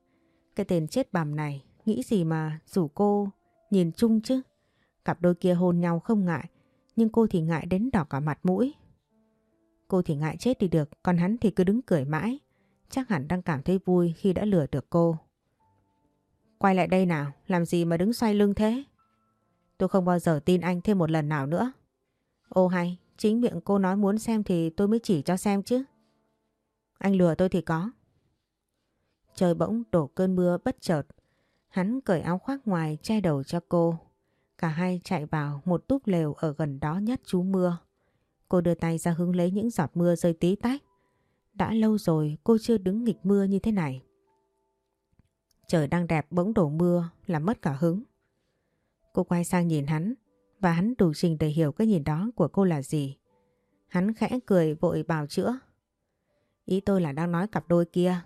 Cái tên chết bằm này nghĩ gì mà rủ cô nhìn chung chứ. Cặp đôi kia hôn nhau không ngại nhưng cô thì ngại đến đỏ cả mặt mũi. Cô thì ngại chết đi được còn hắn thì cứ đứng cười mãi. Chắc hẳn đang cảm thấy vui khi đã lừa được cô. Quay lại đây nào, làm gì mà đứng xoay lưng thế? Tôi không bao giờ tin anh thêm một lần nào nữa. Ô hay, chính miệng cô nói muốn xem thì tôi mới chỉ cho xem chứ. Anh lừa tôi thì có. Trời bỗng đổ cơn mưa bất chợt. Hắn cởi áo khoác ngoài che đầu cho cô. Cả hai chạy vào một túp lều ở gần đó nhất chú mưa. Cô đưa tay ra hứng lấy những giọt mưa rơi tí tách. Đã lâu rồi cô chưa đứng nghịch mưa như thế này. Trời đang đẹp bỗng đổ mưa làm mất cả hứng. Cô quay sang nhìn hắn và hắn đủ trình để hiểu cái nhìn đó của cô là gì. Hắn khẽ cười vội bào chữa. Ý tôi là đang nói cặp đôi kia.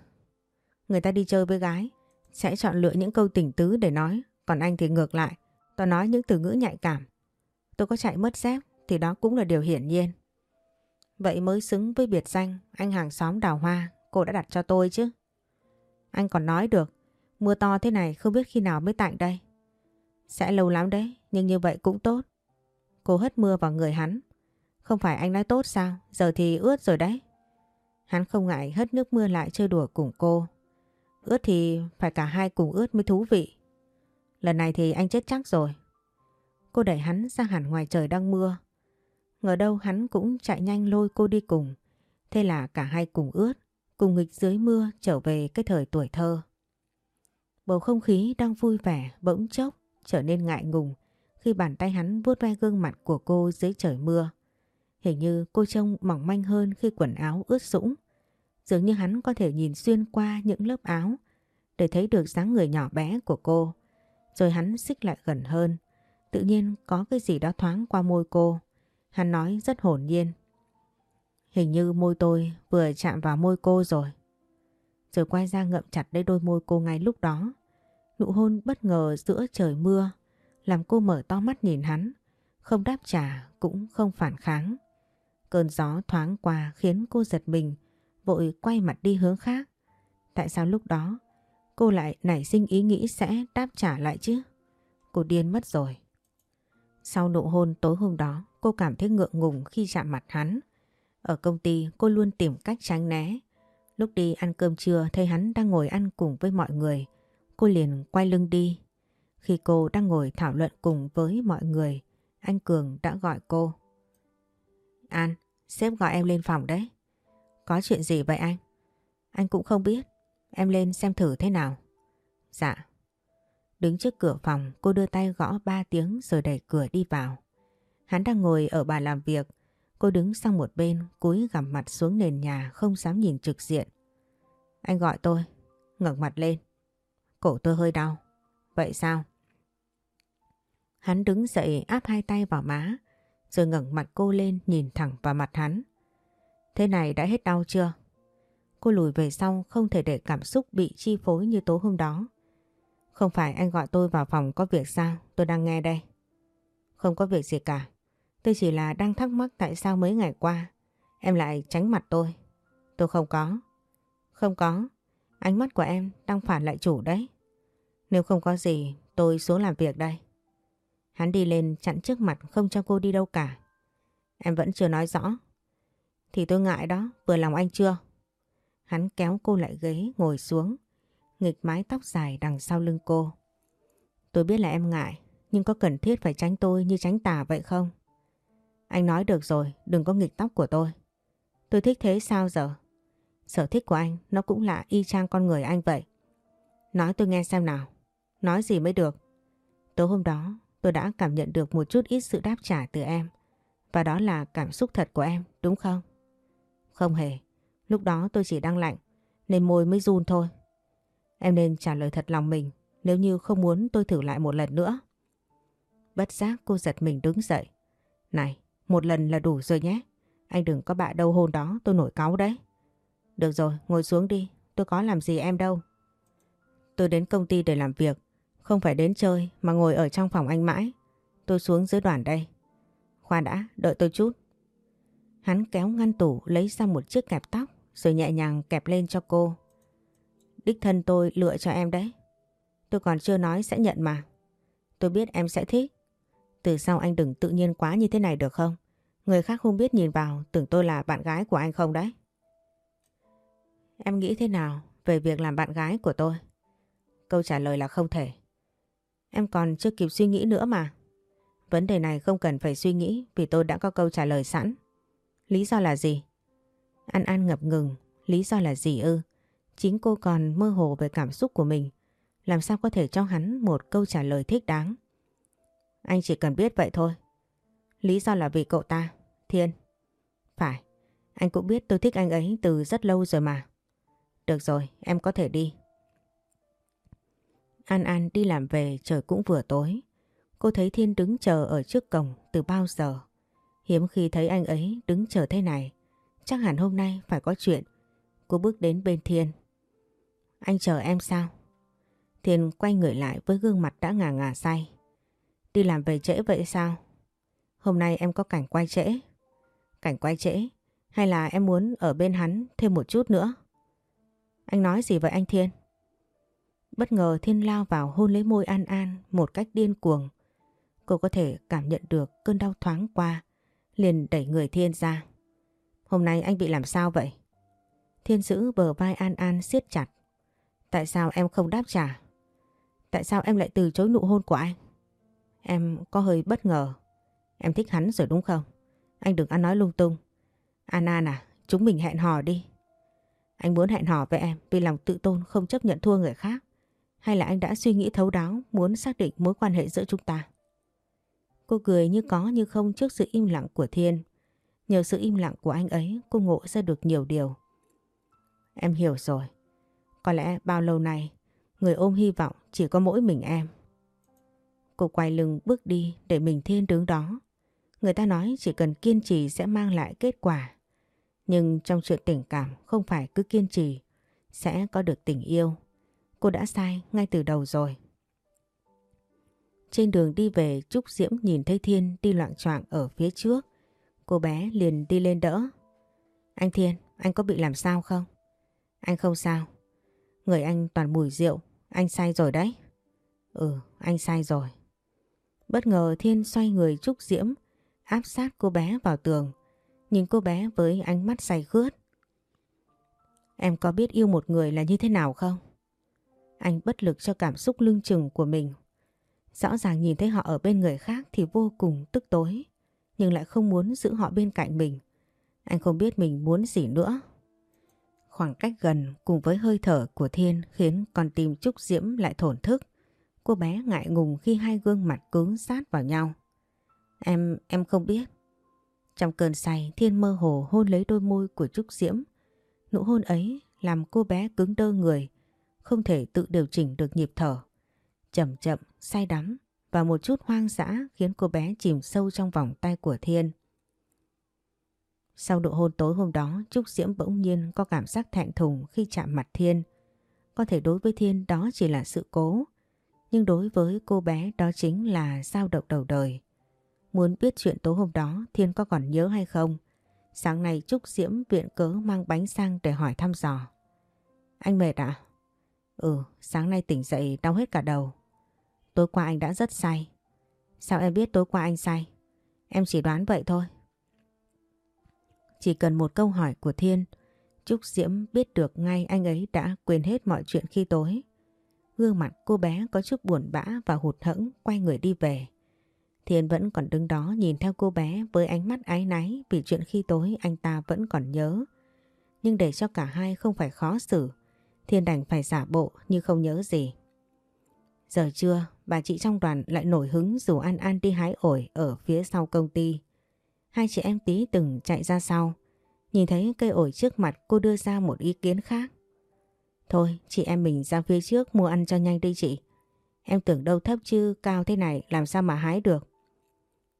Người ta đi chơi với gái, sẽ chọn lựa những câu tỉnh tứ để nói, còn anh thì ngược lại toàn nói những từ ngữ nhạy cảm. Tôi có chạy mất dép, thì đó cũng là điều hiển nhiên. Vậy mới xứng với biệt danh, anh hàng xóm đào hoa, cô đã đặt cho tôi chứ. Anh còn nói được, mưa to thế này không biết khi nào mới tạnh đây. Sẽ lâu lắm đấy, nhưng như vậy cũng tốt. Cô hất mưa vào người hắn. Không phải anh nói tốt sao giờ thì ướt rồi đấy. Hắn không ngại hất nước mưa lại chơi đùa cùng cô. Ướt thì phải cả hai cùng ướt mới thú vị. Lần này thì anh chết chắc rồi. Cô đẩy hắn ra hẳn ngoài trời đang mưa. Ngờ đâu hắn cũng chạy nhanh lôi cô đi cùng. Thế là cả hai cùng ướt, cùng nghịch dưới mưa trở về cái thời tuổi thơ. Bầu không khí đang vui vẻ bỗng chốc trở nên ngại ngùng khi bàn tay hắn vuốt ve gương mặt của cô dưới trời mưa. Hình như cô trông mỏng manh hơn khi quần áo ướt sũng. Dường như hắn có thể nhìn xuyên qua những lớp áo để thấy được dáng người nhỏ bé của cô. Rồi hắn xích lại gần hơn. Tự nhiên có cái gì đó thoáng qua môi cô. Hắn nói rất hồn nhiên. Hình như môi tôi vừa chạm vào môi cô rồi. Rồi quay ra ngậm chặt lấy đôi môi cô ngay lúc đó. Nụ hôn bất ngờ giữa trời mưa làm cô mở to mắt nhìn hắn. Không đáp trả cũng không phản kháng. Cơn gió thoáng qua khiến cô giật mình, vội quay mặt đi hướng khác. Tại sao lúc đó cô lại nảy sinh ý nghĩ sẽ đáp trả lại chứ? Cô điên mất rồi. Sau nụ hôn tối hôm đó, cô cảm thấy ngượng ngùng khi chạm mặt hắn. Ở công ty cô luôn tìm cách tránh né. Lúc đi ăn cơm trưa thấy hắn đang ngồi ăn cùng với mọi người. Cô liền quay lưng đi. Khi cô đang ngồi thảo luận cùng với mọi người, anh Cường đã gọi cô. An, sếp gọi em lên phòng đấy. Có chuyện gì vậy anh? Anh cũng không biết. Em lên xem thử thế nào. Dạ. Đứng trước cửa phòng, cô đưa tay gõ ba tiếng rồi đẩy cửa đi vào. Hắn đang ngồi ở bàn làm việc. Cô đứng sang một bên, cúi gằm mặt xuống nền nhà không dám nhìn trực diện. Anh gọi tôi, ngẩng mặt lên. Cổ tôi hơi đau. Vậy sao? Hắn đứng dậy áp hai tay vào má, rồi ngẩng mặt cô lên nhìn thẳng vào mặt hắn. Thế này đã hết đau chưa? Cô lùi về sau không thể để cảm xúc bị chi phối như tối hôm đó. Không phải anh gọi tôi vào phòng có việc sao? Tôi đang nghe đây. Không có việc gì cả. Tôi chỉ là đang thắc mắc tại sao mấy ngày qua em lại tránh mặt tôi. Tôi không có. Không có. Ánh mắt của em đang phản lại chủ đấy. Nếu không có gì tôi xuống làm việc đây. Hắn đi lên chặn trước mặt không cho cô đi đâu cả. Em vẫn chưa nói rõ. Thì tôi ngại đó, vừa lòng anh chưa? Hắn kéo cô lại ghế ngồi xuống, nghịch mái tóc dài đằng sau lưng cô. Tôi biết là em ngại, nhưng có cần thiết phải tránh tôi như tránh tà vậy không? Anh nói được rồi, đừng có nghịch tóc của tôi. Tôi thích thế sao giờ? Sở thích của anh nó cũng là y chang con người anh vậy. Nói tôi nghe xem nào. Nói gì mới được. Tối hôm đó tôi đã cảm nhận được một chút ít sự đáp trả từ em. Và đó là cảm xúc thật của em, đúng không? Không hề. Lúc đó tôi chỉ đang lạnh, nên môi mới run thôi. Em nên trả lời thật lòng mình nếu như không muốn tôi thử lại một lần nữa. Bất giác cô giật mình đứng dậy. Này, một lần là đủ rồi nhé. Anh đừng có bạ đâu hôn đó, tôi nổi cáu đấy. Được rồi, ngồi xuống đi, tôi có làm gì em đâu. Tôi đến công ty để làm việc, không phải đến chơi mà ngồi ở trong phòng anh mãi. Tôi xuống dưới đoàn đây. Khoan đã, đợi tôi chút. Hắn kéo ngăn tủ lấy ra một chiếc kẹp tóc rồi nhẹ nhàng kẹp lên cho cô. Đích thân tôi lựa cho em đấy. Tôi còn chưa nói sẽ nhận mà. Tôi biết em sẽ thích. Từ sau anh đừng tự nhiên quá như thế này được không? Người khác không biết nhìn vào, tưởng tôi là bạn gái của anh không đấy. Em nghĩ thế nào về việc làm bạn gái của tôi? câu trả lời là không thể. Em còn chưa kịp suy nghĩ nữa mà. Vấn đề này không cần phải suy nghĩ vì tôi đã có câu trả lời sẵn. Lý do là gì? An An ngập ngừng, lý do là gì ư? Chính cô còn mơ hồ về cảm xúc của mình. Làm sao có thể cho hắn một câu trả lời thích đáng? Anh chỉ cần biết vậy thôi. Lý do là vì cậu ta, Thiên. Phải, anh cũng biết tôi thích anh ấy từ rất lâu rồi mà. Được rồi, em có thể đi. An An đi làm về trời cũng vừa tối. Cô thấy Thiên đứng chờ ở trước cổng từ bao giờ. Hiếm khi thấy anh ấy đứng chờ thế này. Chắc hẳn hôm nay phải có chuyện. Cô bước đến bên Thiên. Anh chờ em sao? Thiên quay người lại với gương mặt đã ngà ngà say. Đi làm về trễ vậy sao? Hôm nay em có cảnh quay trễ. Cảnh quay trễ? Hay là em muốn ở bên hắn thêm một chút nữa? Anh nói gì vậy anh Thiên? Bất ngờ Thiên lao vào hôn lấy môi An An một cách điên cuồng. Cô có thể cảm nhận được cơn đau thoáng qua, liền đẩy người Thiên ra. Hôm nay anh bị làm sao vậy? Thiên giữ bờ vai An An siết chặt. Tại sao em không đáp trả? Tại sao em lại từ chối nụ hôn của anh? Em có hơi bất ngờ. Em thích hắn rồi đúng không? Anh đừng ăn nói lung tung. An An à, chúng mình hẹn hò đi. Anh muốn hẹn hò với em vì lòng tự tôn không chấp nhận thua người khác. Hay là anh đã suy nghĩ thấu đáo muốn xác định mối quan hệ giữa chúng ta? Cô cười như có như không trước sự im lặng của Thiên. Nhờ sự im lặng của anh ấy, cô ngộ ra được nhiều điều. Em hiểu rồi. Có lẽ bao lâu nay, người ôm hy vọng chỉ có mỗi mình em. Cô quay lưng bước đi để mình Thiên đứng đó. Người ta nói chỉ cần kiên trì sẽ mang lại kết quả. Nhưng trong chuyện tình cảm không phải cứ kiên trì, sẽ có được tình yêu. Cô đã sai ngay từ đầu rồi. Trên đường đi về, Trúc Diễm nhìn thấy Thiên đi loạn choạng ở phía trước. Cô bé liền đi lên đỡ. Anh Thiên, anh có bị làm sao không? Anh không sao. Người anh toàn mùi rượu, anh sai rồi đấy. Ừ, anh sai rồi. Bất ngờ Thiên xoay người Trúc Diễm, áp sát cô bé vào tường. Nhìn cô bé với ánh mắt say khướt. Em có biết yêu một người là như thế nào không? Anh bất lực cho cảm xúc lưng chừng của mình. Rõ ràng nhìn thấy họ ở bên người khác thì vô cùng tức tối, nhưng lại không muốn giữ họ bên cạnh mình. Anh không biết mình muốn gì nữa. Khoảng cách gần cùng với hơi thở của Thiên khiến con tim Trúc Diễm lại thổn thức. Cô bé ngại ngùng khi hai gương mặt cứng sát vào nhau. Em, em không biết. Trong cơn say, Thiên mơ hồ hôn lấy đôi môi của Trúc Diễm. Nụ hôn ấy làm cô bé cứng đơ người, không thể tự điều chỉnh được nhịp thở. Chậm chậm, say đắm và một chút hoang dã khiến cô bé chìm sâu trong vòng tay của Thiên. Sau độ hôn tối hôm đó, Trúc Diễm bỗng nhiên có cảm giác thẹn thùng khi chạm mặt Thiên. Có thể đối với Thiên đó chỉ là sự cố, nhưng đối với cô bé đó chính là sao động đầu đời. Muốn biết chuyện tối hôm đó Thiên có còn nhớ hay không? Sáng nay Trúc Diễm viện cớ mang bánh sang để hỏi thăm dò. Anh mệt ạ? Ừ, sáng nay tỉnh dậy đau hết cả đầu. Tối qua anh đã rất say. Sao em biết tối qua anh say? Em chỉ đoán vậy thôi. Chỉ cần một câu hỏi của Thiên, Trúc Diễm biết được ngay anh ấy đã quên hết mọi chuyện khi tối. Gương mặt cô bé có chút buồn bã và hụt hẫng quay người đi về. Thiên vẫn còn đứng đó nhìn theo cô bé với ánh mắt áy náy vì chuyện khi tối anh ta vẫn còn nhớ. Nhưng để cho cả hai không phải khó xử, Thiên đành phải giả bộ như không nhớ gì. Giờ trưa, bà chị trong đoàn lại nổi hứng rủ An An đi hái ổi ở phía sau công ty. Hai chị em tí từng chạy ra sau. Nhìn thấy cây ổi trước mặt cô đưa ra một ý kiến khác. Thôi, chị em mình ra phía trước mua ăn cho nhanh đi chị. Em tưởng đâu thấp chứ cao thế này làm sao mà hái được.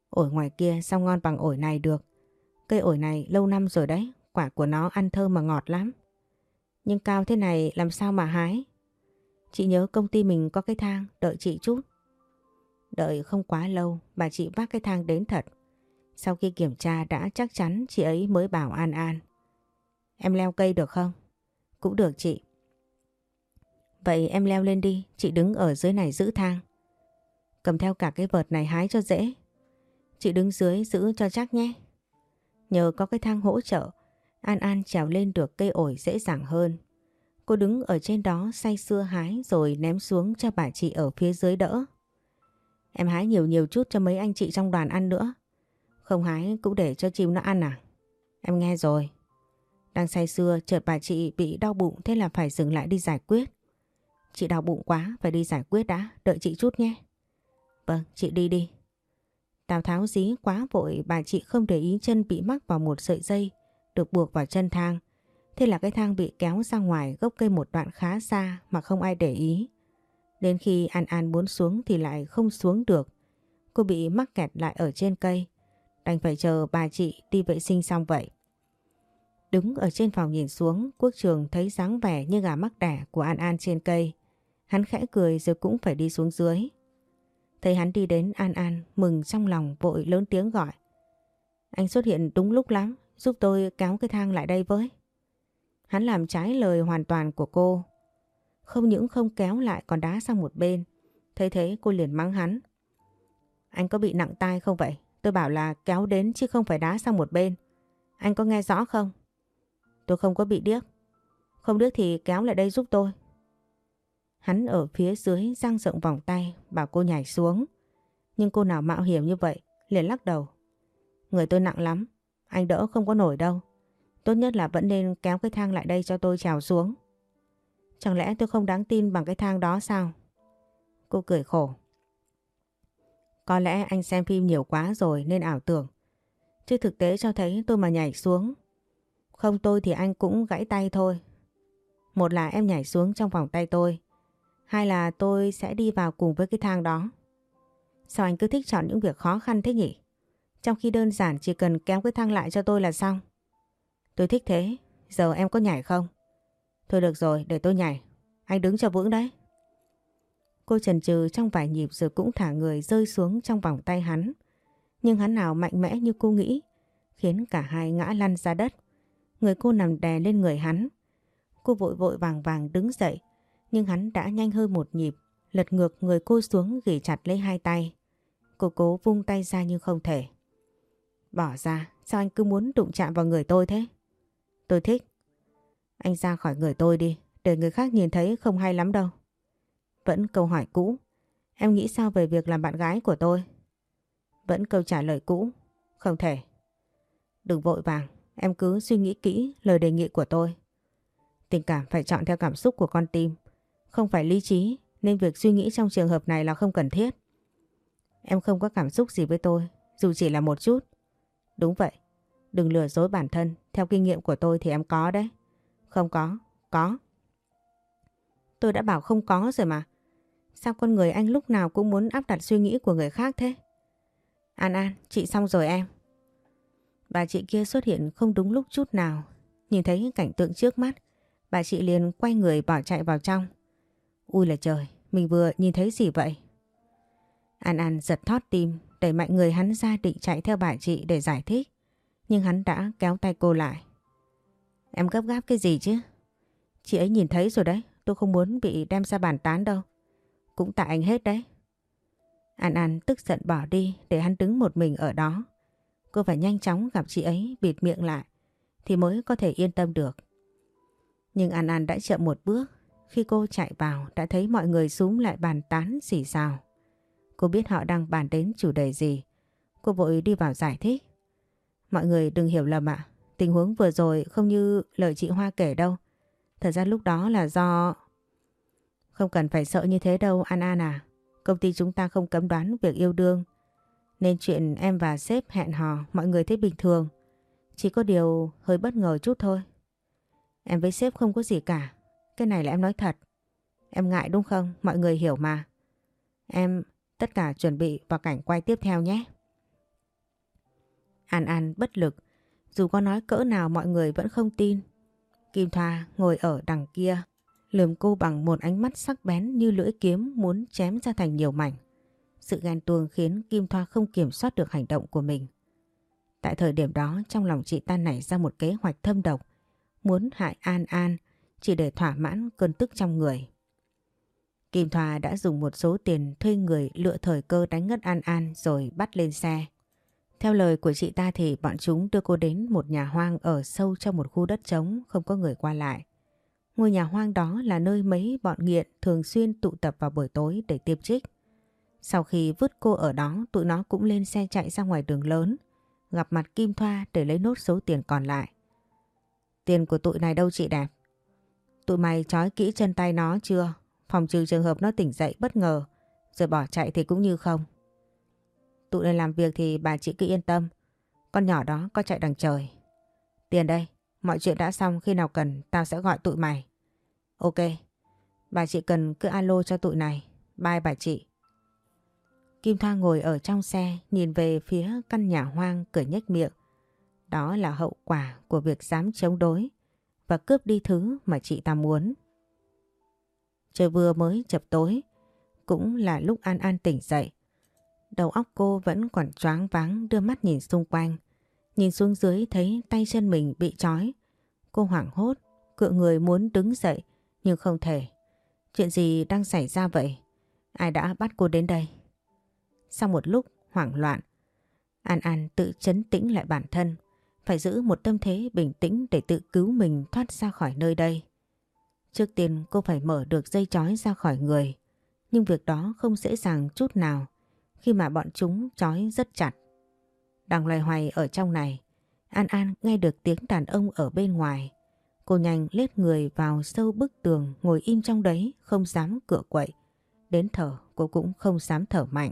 Ổi ngoài kia sao ngon bằng ổi này được. Cây ổi này lâu năm rồi đấy, quả của nó ăn thơm mà ngọt lắm. Nhưng cao thế này làm sao mà hái? Chị nhớ công ty mình có cái thang, đợi chị chút. Đợi không quá lâu, bà chị vác cái thang đến thật. Sau khi kiểm tra đã chắc chắn chị ấy mới bảo An An. Em leo cây được không? Cũng được chị. Vậy em leo lên đi, chị đứng ở dưới này giữ thang. Cầm theo cả cái vợt này hái cho dễ. Chị đứng dưới giữ cho chắc nhé. Nhờ có cái thang hỗ trợ, An An trèo lên được cây ổi dễ dàng hơn. Cô đứng ở trên đó say sưa hái rồi ném xuống cho bà chị ở phía dưới đỡ. Em hái nhiều nhiều chút cho mấy anh chị trong đoàn ăn nữa. Không hái cũng để cho chim nó ăn à? Em nghe rồi. Đang say sưa chợt bà chị bị đau bụng thế là phải dừng lại đi giải quyết. Chị đau bụng quá phải đi giải quyết đã, đợi chị chút nhé. Vâng, chị đi đi. Tào tháo dí quá vội bà chị không để ý chân bị mắc vào một sợi dây được buộc vào chân thang. Thế là cái thang bị kéo ra ngoài gốc cây một đoạn khá xa mà không ai để ý. Đến khi An An muốn xuống thì lại không xuống được. Cô bị mắc kẹt lại ở trên cây. Đành phải chờ bà chị đi vệ sinh xong vậy. Đứng ở trên phòng nhìn xuống, quốc trường thấy dáng vẻ như gà mắc đẻ của An An trên cây. Hắn khẽ cười rồi cũng phải đi xuống dưới. Thấy hắn đi đến An An, mừng trong lòng vội lớn tiếng gọi. Anh xuất hiện đúng lúc lắm, giúp tôi kéo cái thang lại đây với. Hắn làm trái lời hoàn toàn của cô. Không những không kéo lại còn đá sang một bên. Thấy thế cô liền mắng hắn. Anh có bị nặng tai không vậy? Tôi bảo là kéo đến chứ không phải đá sang một bên. Anh có nghe rõ không? Tôi không có bị điếc. Không điếc thì kéo lại đây giúp tôi. Hắn ở phía dưới răng rộng vòng tay, bảo cô nhảy xuống. Nhưng cô nào mạo hiểm như vậy, liền lắc đầu. Người tôi nặng lắm. Anh đỡ không có nổi đâu. Tốt nhất là vẫn nên kéo cái thang lại đây cho tôi trèo xuống. Chẳng lẽ tôi không đáng tin bằng cái thang đó sao? Cô cười khổ. Có lẽ anh xem phim nhiều quá rồi nên ảo tưởng. Chứ thực tế cho thấy tôi mà nhảy xuống. Không tôi thì anh cũng gãy tay thôi. Một là em nhảy xuống trong vòng tay tôi. Hai là tôi sẽ đi vào cùng với cái thang đó. Sao anh cứ thích chọn những việc khó khăn thế nhỉ? Trong khi đơn giản chỉ cần kéo cái thang lại cho tôi là xong. Tôi thích thế. Giờ em có nhảy không? Thôi được rồi, để tôi nhảy. Anh đứng cho vững đấy. Cô chần chừ trong vài nhịp rồi cũng thả người rơi xuống trong vòng tay hắn. Nhưng hắn nào mạnh mẽ như cô nghĩ, khiến cả hai ngã lăn ra đất. Người cô nằm đè lên người hắn. Cô vội vội vàng vàng đứng dậy, nhưng hắn đã nhanh hơn một nhịp, lật ngược người cô xuống gỉ chặt lấy hai tay. Cô cố vung tay ra nhưng không thể. Bỏ ra, sao anh cứ muốn đụng chạm vào người tôi thế? Tôi thích. Anh ra khỏi người tôi đi, để người khác nhìn thấy không hay lắm đâu. Vẫn câu hỏi cũ. Em nghĩ sao về việc làm bạn gái của tôi? Vẫn câu trả lời cũ. Không thể. Đừng vội vàng, em cứ suy nghĩ kỹ lời đề nghị của tôi. Tình cảm phải chọn theo cảm xúc của con tim, không phải lý trí, nên việc suy nghĩ trong trường hợp này là không cần thiết. Em không có cảm xúc gì với tôi, dù chỉ là một chút. Đúng vậy, đừng lừa dối bản thân, theo kinh nghiệm của tôi thì em có đấy. Không có, có. Tôi đã bảo không có rồi mà. Sao con người anh lúc nào cũng muốn áp đặt suy nghĩ của người khác thế? An An, chị xong rồi em. Bà chị kia xuất hiện không đúng lúc chút nào. Nhìn thấy cảnh tượng trước mắt, bà chị liền quay người bỏ chạy vào trong. Ui là trời, mình vừa nhìn thấy gì vậy? An An giật thót tim, đẩy mạnh người hắn ra định chạy theo bà chị để giải thích. Nhưng hắn đã kéo tay cô lại. Em gấp gáp cái gì chứ? Chị ấy nhìn thấy rồi đấy, tôi không muốn bị đem ra bàn tán đâu. Cũng tại anh hết đấy. An An tức giận bỏ đi để hắn đứng một mình ở đó. Cô phải nhanh chóng gặp chị ấy bịt miệng lại thì mới có thể yên tâm được. Nhưng An An đã chậm một bước khi cô chạy vào đã thấy mọi người súng lại bàn tán xỉ xào. Cô biết họ đang bàn đến chủ đề gì. Cô vội đi vào giải thích. Mọi người đừng hiểu lầm ạ. Tình huống vừa rồi không như lời chị Hoa kể đâu. Thật ra lúc đó là do... Không cần phải sợ như thế đâu, An An à. Công ty chúng ta không cấm đoán việc yêu đương. Nên chuyện em và sếp hẹn hò, mọi người thấy bình thường. Chỉ có điều hơi bất ngờ chút thôi. Em với sếp không có gì cả. Cái này là em nói thật. Em ngại đúng không? Mọi người hiểu mà. Em tất cả chuẩn bị vào cảnh quay tiếp theo nhé. An An bất lực. Dù có nói cỡ nào mọi người vẫn không tin. Kim Thoa ngồi ở đằng kia. Lườm cô bằng một ánh mắt sắc bén như lưỡi kiếm muốn chém ra thành nhiều mảnh. Sự ghen tuông khiến Kim Thoa không kiểm soát được hành động của mình. Tại thời điểm đó, trong lòng chị ta nảy ra một kế hoạch thâm độc. Muốn hại An An, chỉ để thỏa mãn cơn tức trong người. Kim Thoa đã dùng một số tiền thuê người lựa thời cơ đánh ngất An An rồi bắt lên xe. Theo lời của chị ta thì bọn chúng đưa cô đến một nhà hoang ở sâu trong một khu đất trống không có người qua lại. Ngôi nhà hoang đó là nơi mấy bọn nghiện thường xuyên tụ tập vào buổi tối để tiêm trích. Sau khi vứt cô ở đó, tụi nó cũng lên xe chạy ra ngoài đường lớn, gặp mặt Kim Thoa để lấy nốt số tiền còn lại. Tiền của tụi này đâu chị đẹp? Tụi mày trói kỹ chân tay nó chưa? Phòng trừ trường hợp nó tỉnh dậy bất ngờ, rồi bỏ chạy thì cũng như không. Tụi này làm việc thì bà chị cứ yên tâm, con nhỏ đó có chạy đằng trời. Tiền đây, mọi chuyện đã xong khi nào cần tao sẽ gọi tụi mày. Ok, bà chị cần cứ alo cho tụi này. Bye bà chị. Kim Thoa ngồi ở trong xe nhìn về phía căn nhà hoang cười nhếch miệng. Đó là hậu quả của việc dám chống đối và cướp đi thứ mà chị ta muốn. Trời vừa mới chập tối, cũng là lúc An An tỉnh dậy. Đầu óc cô vẫn còn choáng váng đưa mắt nhìn xung quanh. Nhìn xuống dưới thấy tay chân mình bị trói. Cô hoảng hốt, cựa người muốn đứng dậy nhưng không thể. Chuyện gì đang xảy ra vậy? Ai đã bắt cô đến đây? Sau một lúc hoảng loạn, An An tự chấn tĩnh lại bản thân, phải giữ một tâm thế bình tĩnh để tự cứu mình thoát ra khỏi nơi đây. Trước tiên cô phải mở được dây chói ra khỏi người, nhưng việc đó không dễ dàng chút nào khi mà bọn chúng trói rất chặt. Đang loay hoay ở trong này, An An nghe được tiếng đàn ông ở bên ngoài. Cô nhanh lết người vào sâu bức tường ngồi im trong đấy không dám cửa quậy. Đến thở cô cũng không dám thở mạnh.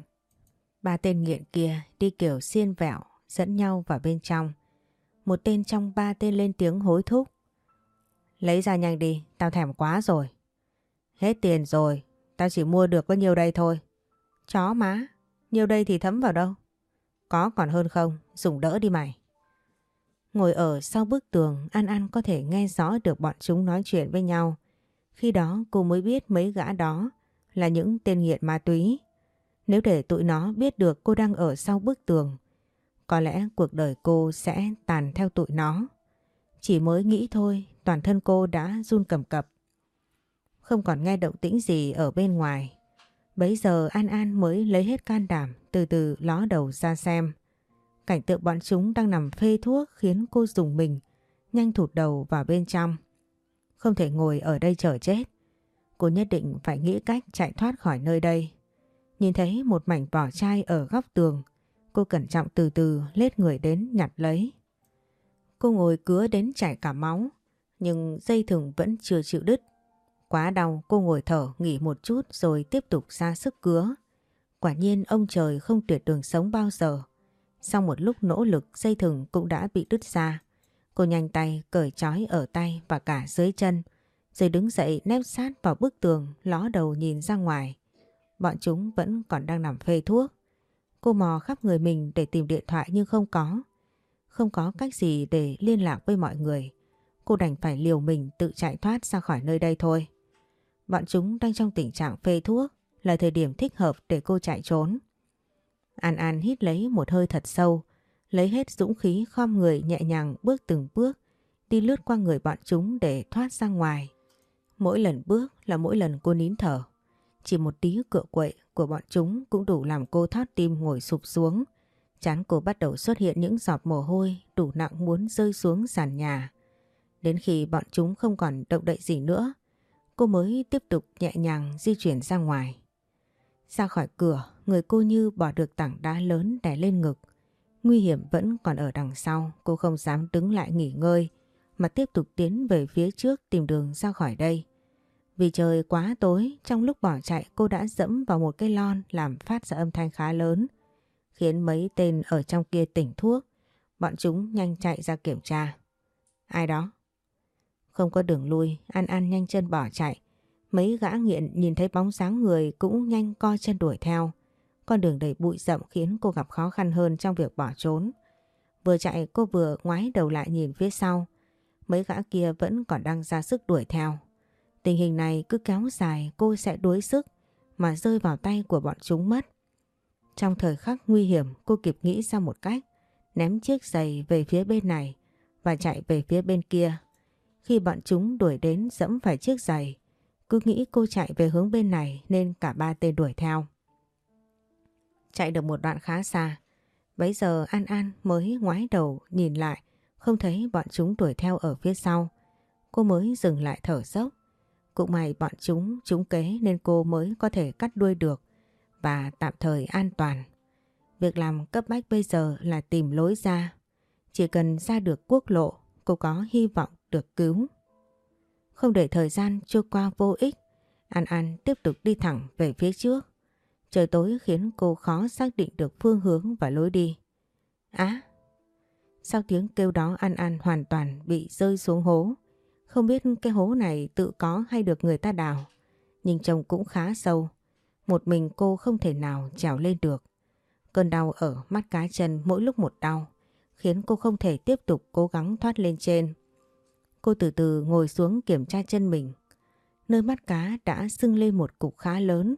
Ba tên nghiện kia đi kiểu xiên vẹo dẫn nhau vào bên trong. Một tên trong ba tên lên tiếng hối thúc. Lấy ra nhanh đi, tao thèm quá rồi. Hết tiền rồi, tao chỉ mua được có nhiêu đây thôi. Chó má, nhiều đây thì thấm vào đâu. Có còn hơn không, dùng đỡ đi mày. Ngồi ở sau bức tường, An An có thể nghe rõ được bọn chúng nói chuyện với nhau. Khi đó cô mới biết mấy gã đó là những tên nghiện ma túy. Nếu để tụi nó biết được cô đang ở sau bức tường, có lẽ cuộc đời cô sẽ tàn theo tụi nó. Chỉ mới nghĩ thôi, toàn thân cô đã run cầm cập. Không còn nghe động tĩnh gì ở bên ngoài. Bấy giờ An An mới lấy hết can đảm từ từ ló đầu ra xem. Cảnh tượng bọn chúng đang nằm phê thuốc khiến cô dùng mình, nhanh thụt đầu vào bên trong. Không thể ngồi ở đây chờ chết. Cô nhất định phải nghĩ cách chạy thoát khỏi nơi đây. Nhìn thấy một mảnh vỏ chai ở góc tường, cô cẩn trọng từ từ lết người đến nhặt lấy. Cô ngồi cứa đến chảy cả máu, nhưng dây thừng vẫn chưa chịu đứt. Quá đau, cô ngồi thở, nghỉ một chút rồi tiếp tục ra sức cứa. Quả nhiên ông trời không tuyệt đường sống bao giờ. Sau một lúc nỗ lực, dây thừng cũng đã bị đứt ra. Cô nhanh tay cởi trói ở tay và cả dưới chân, rồi đứng dậy nép sát vào bức tường, ló đầu nhìn ra ngoài. Bọn chúng vẫn còn đang nằm phê thuốc. Cô mò khắp người mình để tìm điện thoại nhưng không có. Không có cách gì để liên lạc với mọi người. Cô đành phải liều mình tự chạy thoát ra khỏi nơi đây thôi. Bọn chúng đang trong tình trạng phê thuốc là thời điểm thích hợp để cô chạy trốn. An An hít lấy một hơi thật sâu, lấy hết dũng khí khom người nhẹ nhàng bước từng bước, đi lướt qua người bọn chúng để thoát ra ngoài. Mỗi lần bước là mỗi lần cô nín thở. Chỉ một tí cựa quậy của bọn chúng cũng đủ làm cô thoát tim ngồi sụp xuống. Chán cô bắt đầu xuất hiện những giọt mồ hôi đủ nặng muốn rơi xuống sàn nhà. Đến khi bọn chúng không còn động đậy gì nữa, cô mới tiếp tục nhẹ nhàng di chuyển ra ngoài. Ra khỏi cửa, người cô như bỏ được tảng đá lớn đè lên ngực. Nguy hiểm vẫn còn ở đằng sau, cô không dám đứng lại nghỉ ngơi, mà tiếp tục tiến về phía trước tìm đường ra khỏi đây. Vì trời quá tối, trong lúc bỏ chạy cô đã dẫm vào một cây lon làm phát ra âm thanh khá lớn, khiến mấy tên ở trong kia tỉnh thuốc. Bọn chúng nhanh chạy ra kiểm tra. Ai đó? Không có đường lui, An An nhanh chân bỏ chạy. Mấy gã nghiện nhìn thấy bóng dáng người cũng nhanh co chân đuổi theo. Con đường đầy bụi rậm khiến cô gặp khó khăn hơn trong việc bỏ trốn. Vừa chạy cô vừa ngoái đầu lại nhìn phía sau. Mấy gã kia vẫn còn đang ra sức đuổi theo. Tình hình này cứ kéo dài cô sẽ đuối sức mà rơi vào tay của bọn chúng mất. Trong thời khắc nguy hiểm cô kịp nghĩ ra một cách ném chiếc giày về phía bên này và chạy về phía bên kia. Khi bọn chúng đuổi đến dẫm phải chiếc giày cứ nghĩ cô chạy về hướng bên này nên cả ba tên đuổi theo. Chạy được một đoạn khá xa, bấy giờ An An mới ngoái đầu nhìn lại, không thấy bọn chúng đuổi theo ở phía sau. Cô mới dừng lại thở dốc, Cũng may bọn chúng trúng kế nên cô mới có thể cắt đuôi được và tạm thời an toàn. Việc làm cấp bách bây giờ là tìm lối ra. Chỉ cần ra được quốc lộ, cô có hy vọng được cứu. Không để thời gian trôi qua vô ích, An An tiếp tục đi thẳng về phía trước. Trời tối khiến cô khó xác định được phương hướng và lối đi. Á! sau tiếng kêu đó An An hoàn toàn bị rơi xuống hố. Không biết cái hố này tự có hay được người ta đào. Nhưng trông cũng khá sâu. Một mình cô không thể nào trèo lên được. Cơn đau ở mắt cá chân mỗi lúc một đau. Khiến cô không thể tiếp tục cố gắng thoát lên trên. Cô từ từ ngồi xuống kiểm tra chân mình. Nơi mắt cá đã sưng lên một cục khá lớn.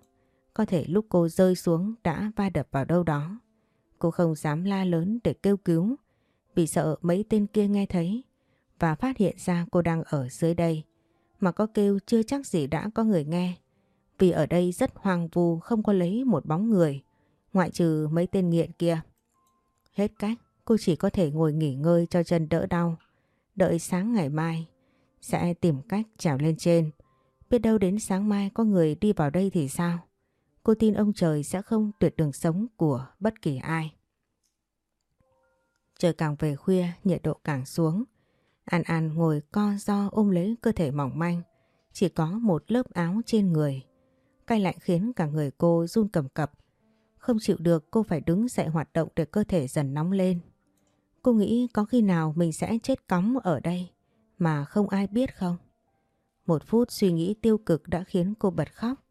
Có thể lúc cô rơi xuống đã va đập vào đâu đó. Cô không dám la lớn để kêu cứu vì sợ mấy tên kia nghe thấy và phát hiện ra cô đang ở dưới đây. Mà có kêu chưa chắc gì đã có người nghe. Vì ở đây rất hoang vu không có lấy một bóng người, ngoại trừ mấy tên nghiện kia. Hết cách, cô chỉ có thể ngồi nghỉ ngơi cho chân đỡ đau. Đợi sáng ngày mai, sẽ tìm cách trèo lên trên. Biết đâu đến sáng mai có người đi vào đây thì sao? Cô tin ông trời sẽ không tuyệt đường sống của bất kỳ ai. Trời càng về khuya, nhiệt độ càng xuống. An An ngồi co do ôm lấy cơ thể mỏng manh, chỉ có một lớp áo trên người. Cay lạnh khiến cả người cô run cầm cập. Không chịu được cô phải đứng dậy hoạt động để cơ thể dần nóng lên. Cô nghĩ có khi nào mình sẽ chết cóng ở đây mà không ai biết không? Một phút suy nghĩ tiêu cực đã khiến cô bật khóc,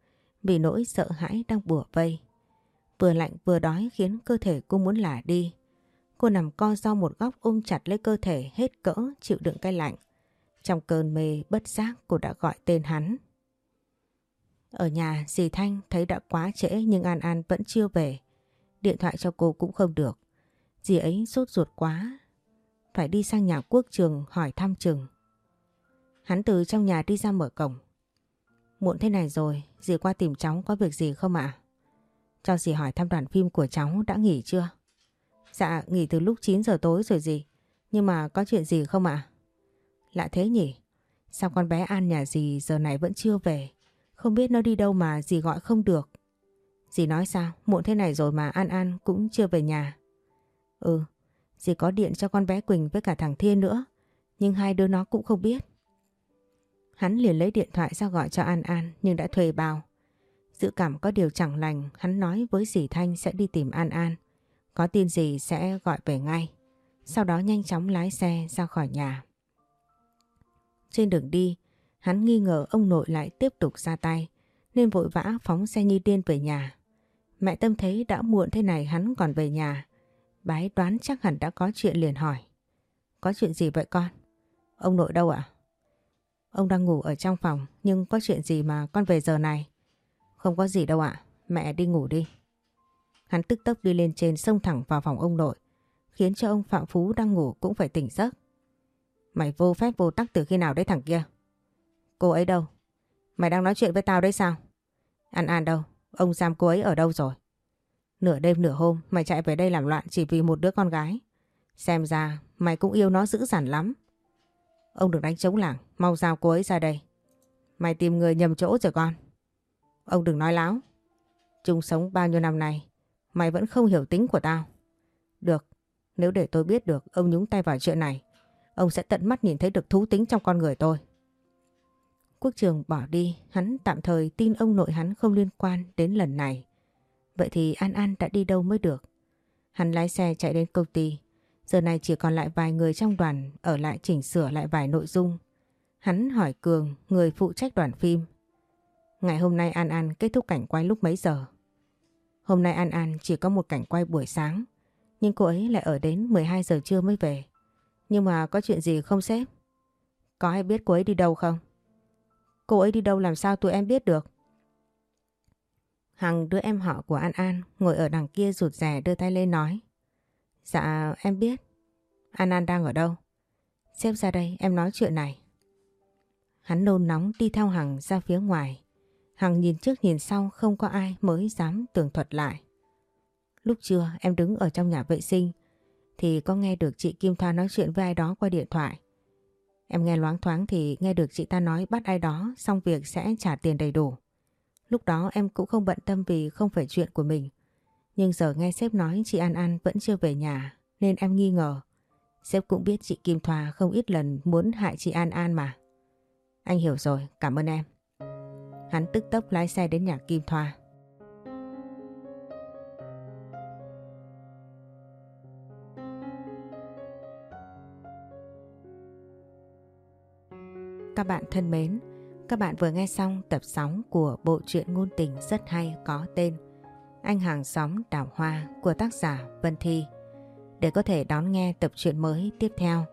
vì nỗi sợ hãi đang bủa vây. Vừa lạnh vừa đói khiến cơ thể cô muốn lả đi. Cô nằm co do một góc ôm chặt lấy cơ thể hết cỡ chịu đựng cái lạnh. Trong cơn mê bất giác, cô đã gọi tên hắn. Ở nhà, dì Thanh thấy đã quá trễ nhưng An An vẫn chưa về. Điện thoại cho cô cũng không được. Dì ấy sốt ruột quá. Phải đi sang nhà quốc trường hỏi thăm trường Hắn từ trong nhà đi ra mở cổng. Muộn thế này rồi, dì qua tìm cháu có việc gì không ạ? Cho dì hỏi thăm đoàn phim của cháu đã nghỉ chưa? Dạ nghỉ từ lúc 9 giờ tối rồi dì Nhưng mà có chuyện gì không ạ? Lạ thế nhỉ Sao con bé An nhà dì giờ này vẫn chưa về Không biết nó đi đâu mà dì gọi không được Dì nói sao Muộn thế này rồi mà An An cũng chưa về nhà Ừ Dì có điện cho con bé Quỳnh với cả thằng Thiên nữa Nhưng hai đứa nó cũng không biết Hắn liền lấy điện thoại ra gọi cho An An Nhưng đã thuê bao Dự cảm có điều chẳng lành Hắn nói với dì Thanh sẽ đi tìm An An có tin gì sẽ gọi về ngay. Sau đó nhanh chóng lái xe ra khỏi nhà. Trên đường đi, hắn nghi ngờ ông nội lại tiếp tục ra tay, nên vội vã phóng xe như điên về nhà. Mẹ Tâm thấy đã muộn thế này hắn còn về nhà. Bái đoán chắc hẳn đã có chuyện liền hỏi. Có chuyện gì vậy con? Ông nội đâu ạ? Ông đang ngủ ở trong phòng nhưng có chuyện gì mà con về giờ này? Không có gì đâu ạ, mẹ đi ngủ đi. Hắn tức tốc đi lên trên sông thẳng vào phòng ông nội, khiến cho ông Phạm Phú đang ngủ cũng phải tỉnh giấc. Mày vô phép vô tắc từ khi nào đấy thằng kia? Cô ấy đâu? Mày đang nói chuyện với tao đấy sao? An An đâu? Ông giam cô ấy ở đâu rồi? Nửa đêm nửa hôm mày chạy về đây làm loạn chỉ vì một đứa con gái. Xem ra mày cũng yêu nó dữ dằn lắm. Ông đừng đánh trống lảng, mau giao cô ấy ra đây. Mày tìm người nhầm chỗ rồi con. Ông đừng nói láo. Chung sống bao nhiêu năm nay, Mày vẫn không hiểu tính của tao. Được, nếu để tôi biết được ông nhúng tay vào chuyện này, ông sẽ tận mắt nhìn thấy được thú tính trong con người tôi. Quốc trường bỏ đi, hắn tạm thời tin ông nội hắn không liên quan đến lần này. Vậy thì An An đã đi đâu mới được? Hắn lái xe chạy đến công ty. Giờ này chỉ còn lại vài người trong đoàn ở lại chỉnh sửa lại vài nội dung. Hắn hỏi Cường, người phụ trách đoàn phim. Ngày hôm nay An An kết thúc cảnh quay lúc mấy giờ? Hôm nay An An chỉ có một cảnh quay buổi sáng, nhưng cô ấy lại ở đến 12 giờ trưa mới về. Nhưng mà có chuyện gì không sếp? Có ai biết cô ấy đi đâu không? Cô ấy đi đâu làm sao tụi em biết được? Hằng đứa em họ của An An ngồi ở đằng kia rụt rè đưa tay lên nói. Dạ em biết. An An đang ở đâu? Xếp ra đây, em nói chuyện này. Hắn nôn nóng đi theo Hằng ra phía ngoài. Hằng nhìn trước nhìn sau, không có ai mới dám tường thuật lại. Lúc trưa, em đứng ở trong nhà vệ sinh, thì có nghe được chị Kim Thoa nói chuyện với ai đó qua điện thoại. Em nghe loáng thoáng thì nghe được chị ta nói bắt ai đó, xong việc sẽ trả tiền đầy đủ. Lúc đó em cũng không bận tâm vì không phải chuyện của mình. Nhưng giờ nghe sếp nói chị An An vẫn chưa về nhà nên em nghi ngờ. Sếp cũng biết chị Kim Thoa không ít lần muốn hại chị An An mà. Anh hiểu rồi, cảm ơn em. Hắn tức tốc lái xe đến nhà Kim Thoa. Các bạn thân mến, các bạn vừa nghe xong tập 6 của bộ truyện ngôn tình rất hay có tên Anh hàng xóm đào hoa của tác giả Vân Thi. Để có thể đón nghe tập truyện mới tiếp theo,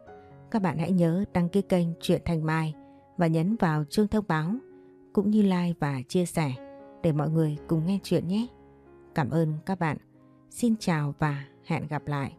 các bạn hãy nhớ đăng ký kênh Truyện Thành Mai và nhấn vào chuông thông báo cũng như like và chia sẻ để mọi người cùng nghe chuyện nhé. Cảm ơn các bạn. Xin chào và hẹn gặp lại.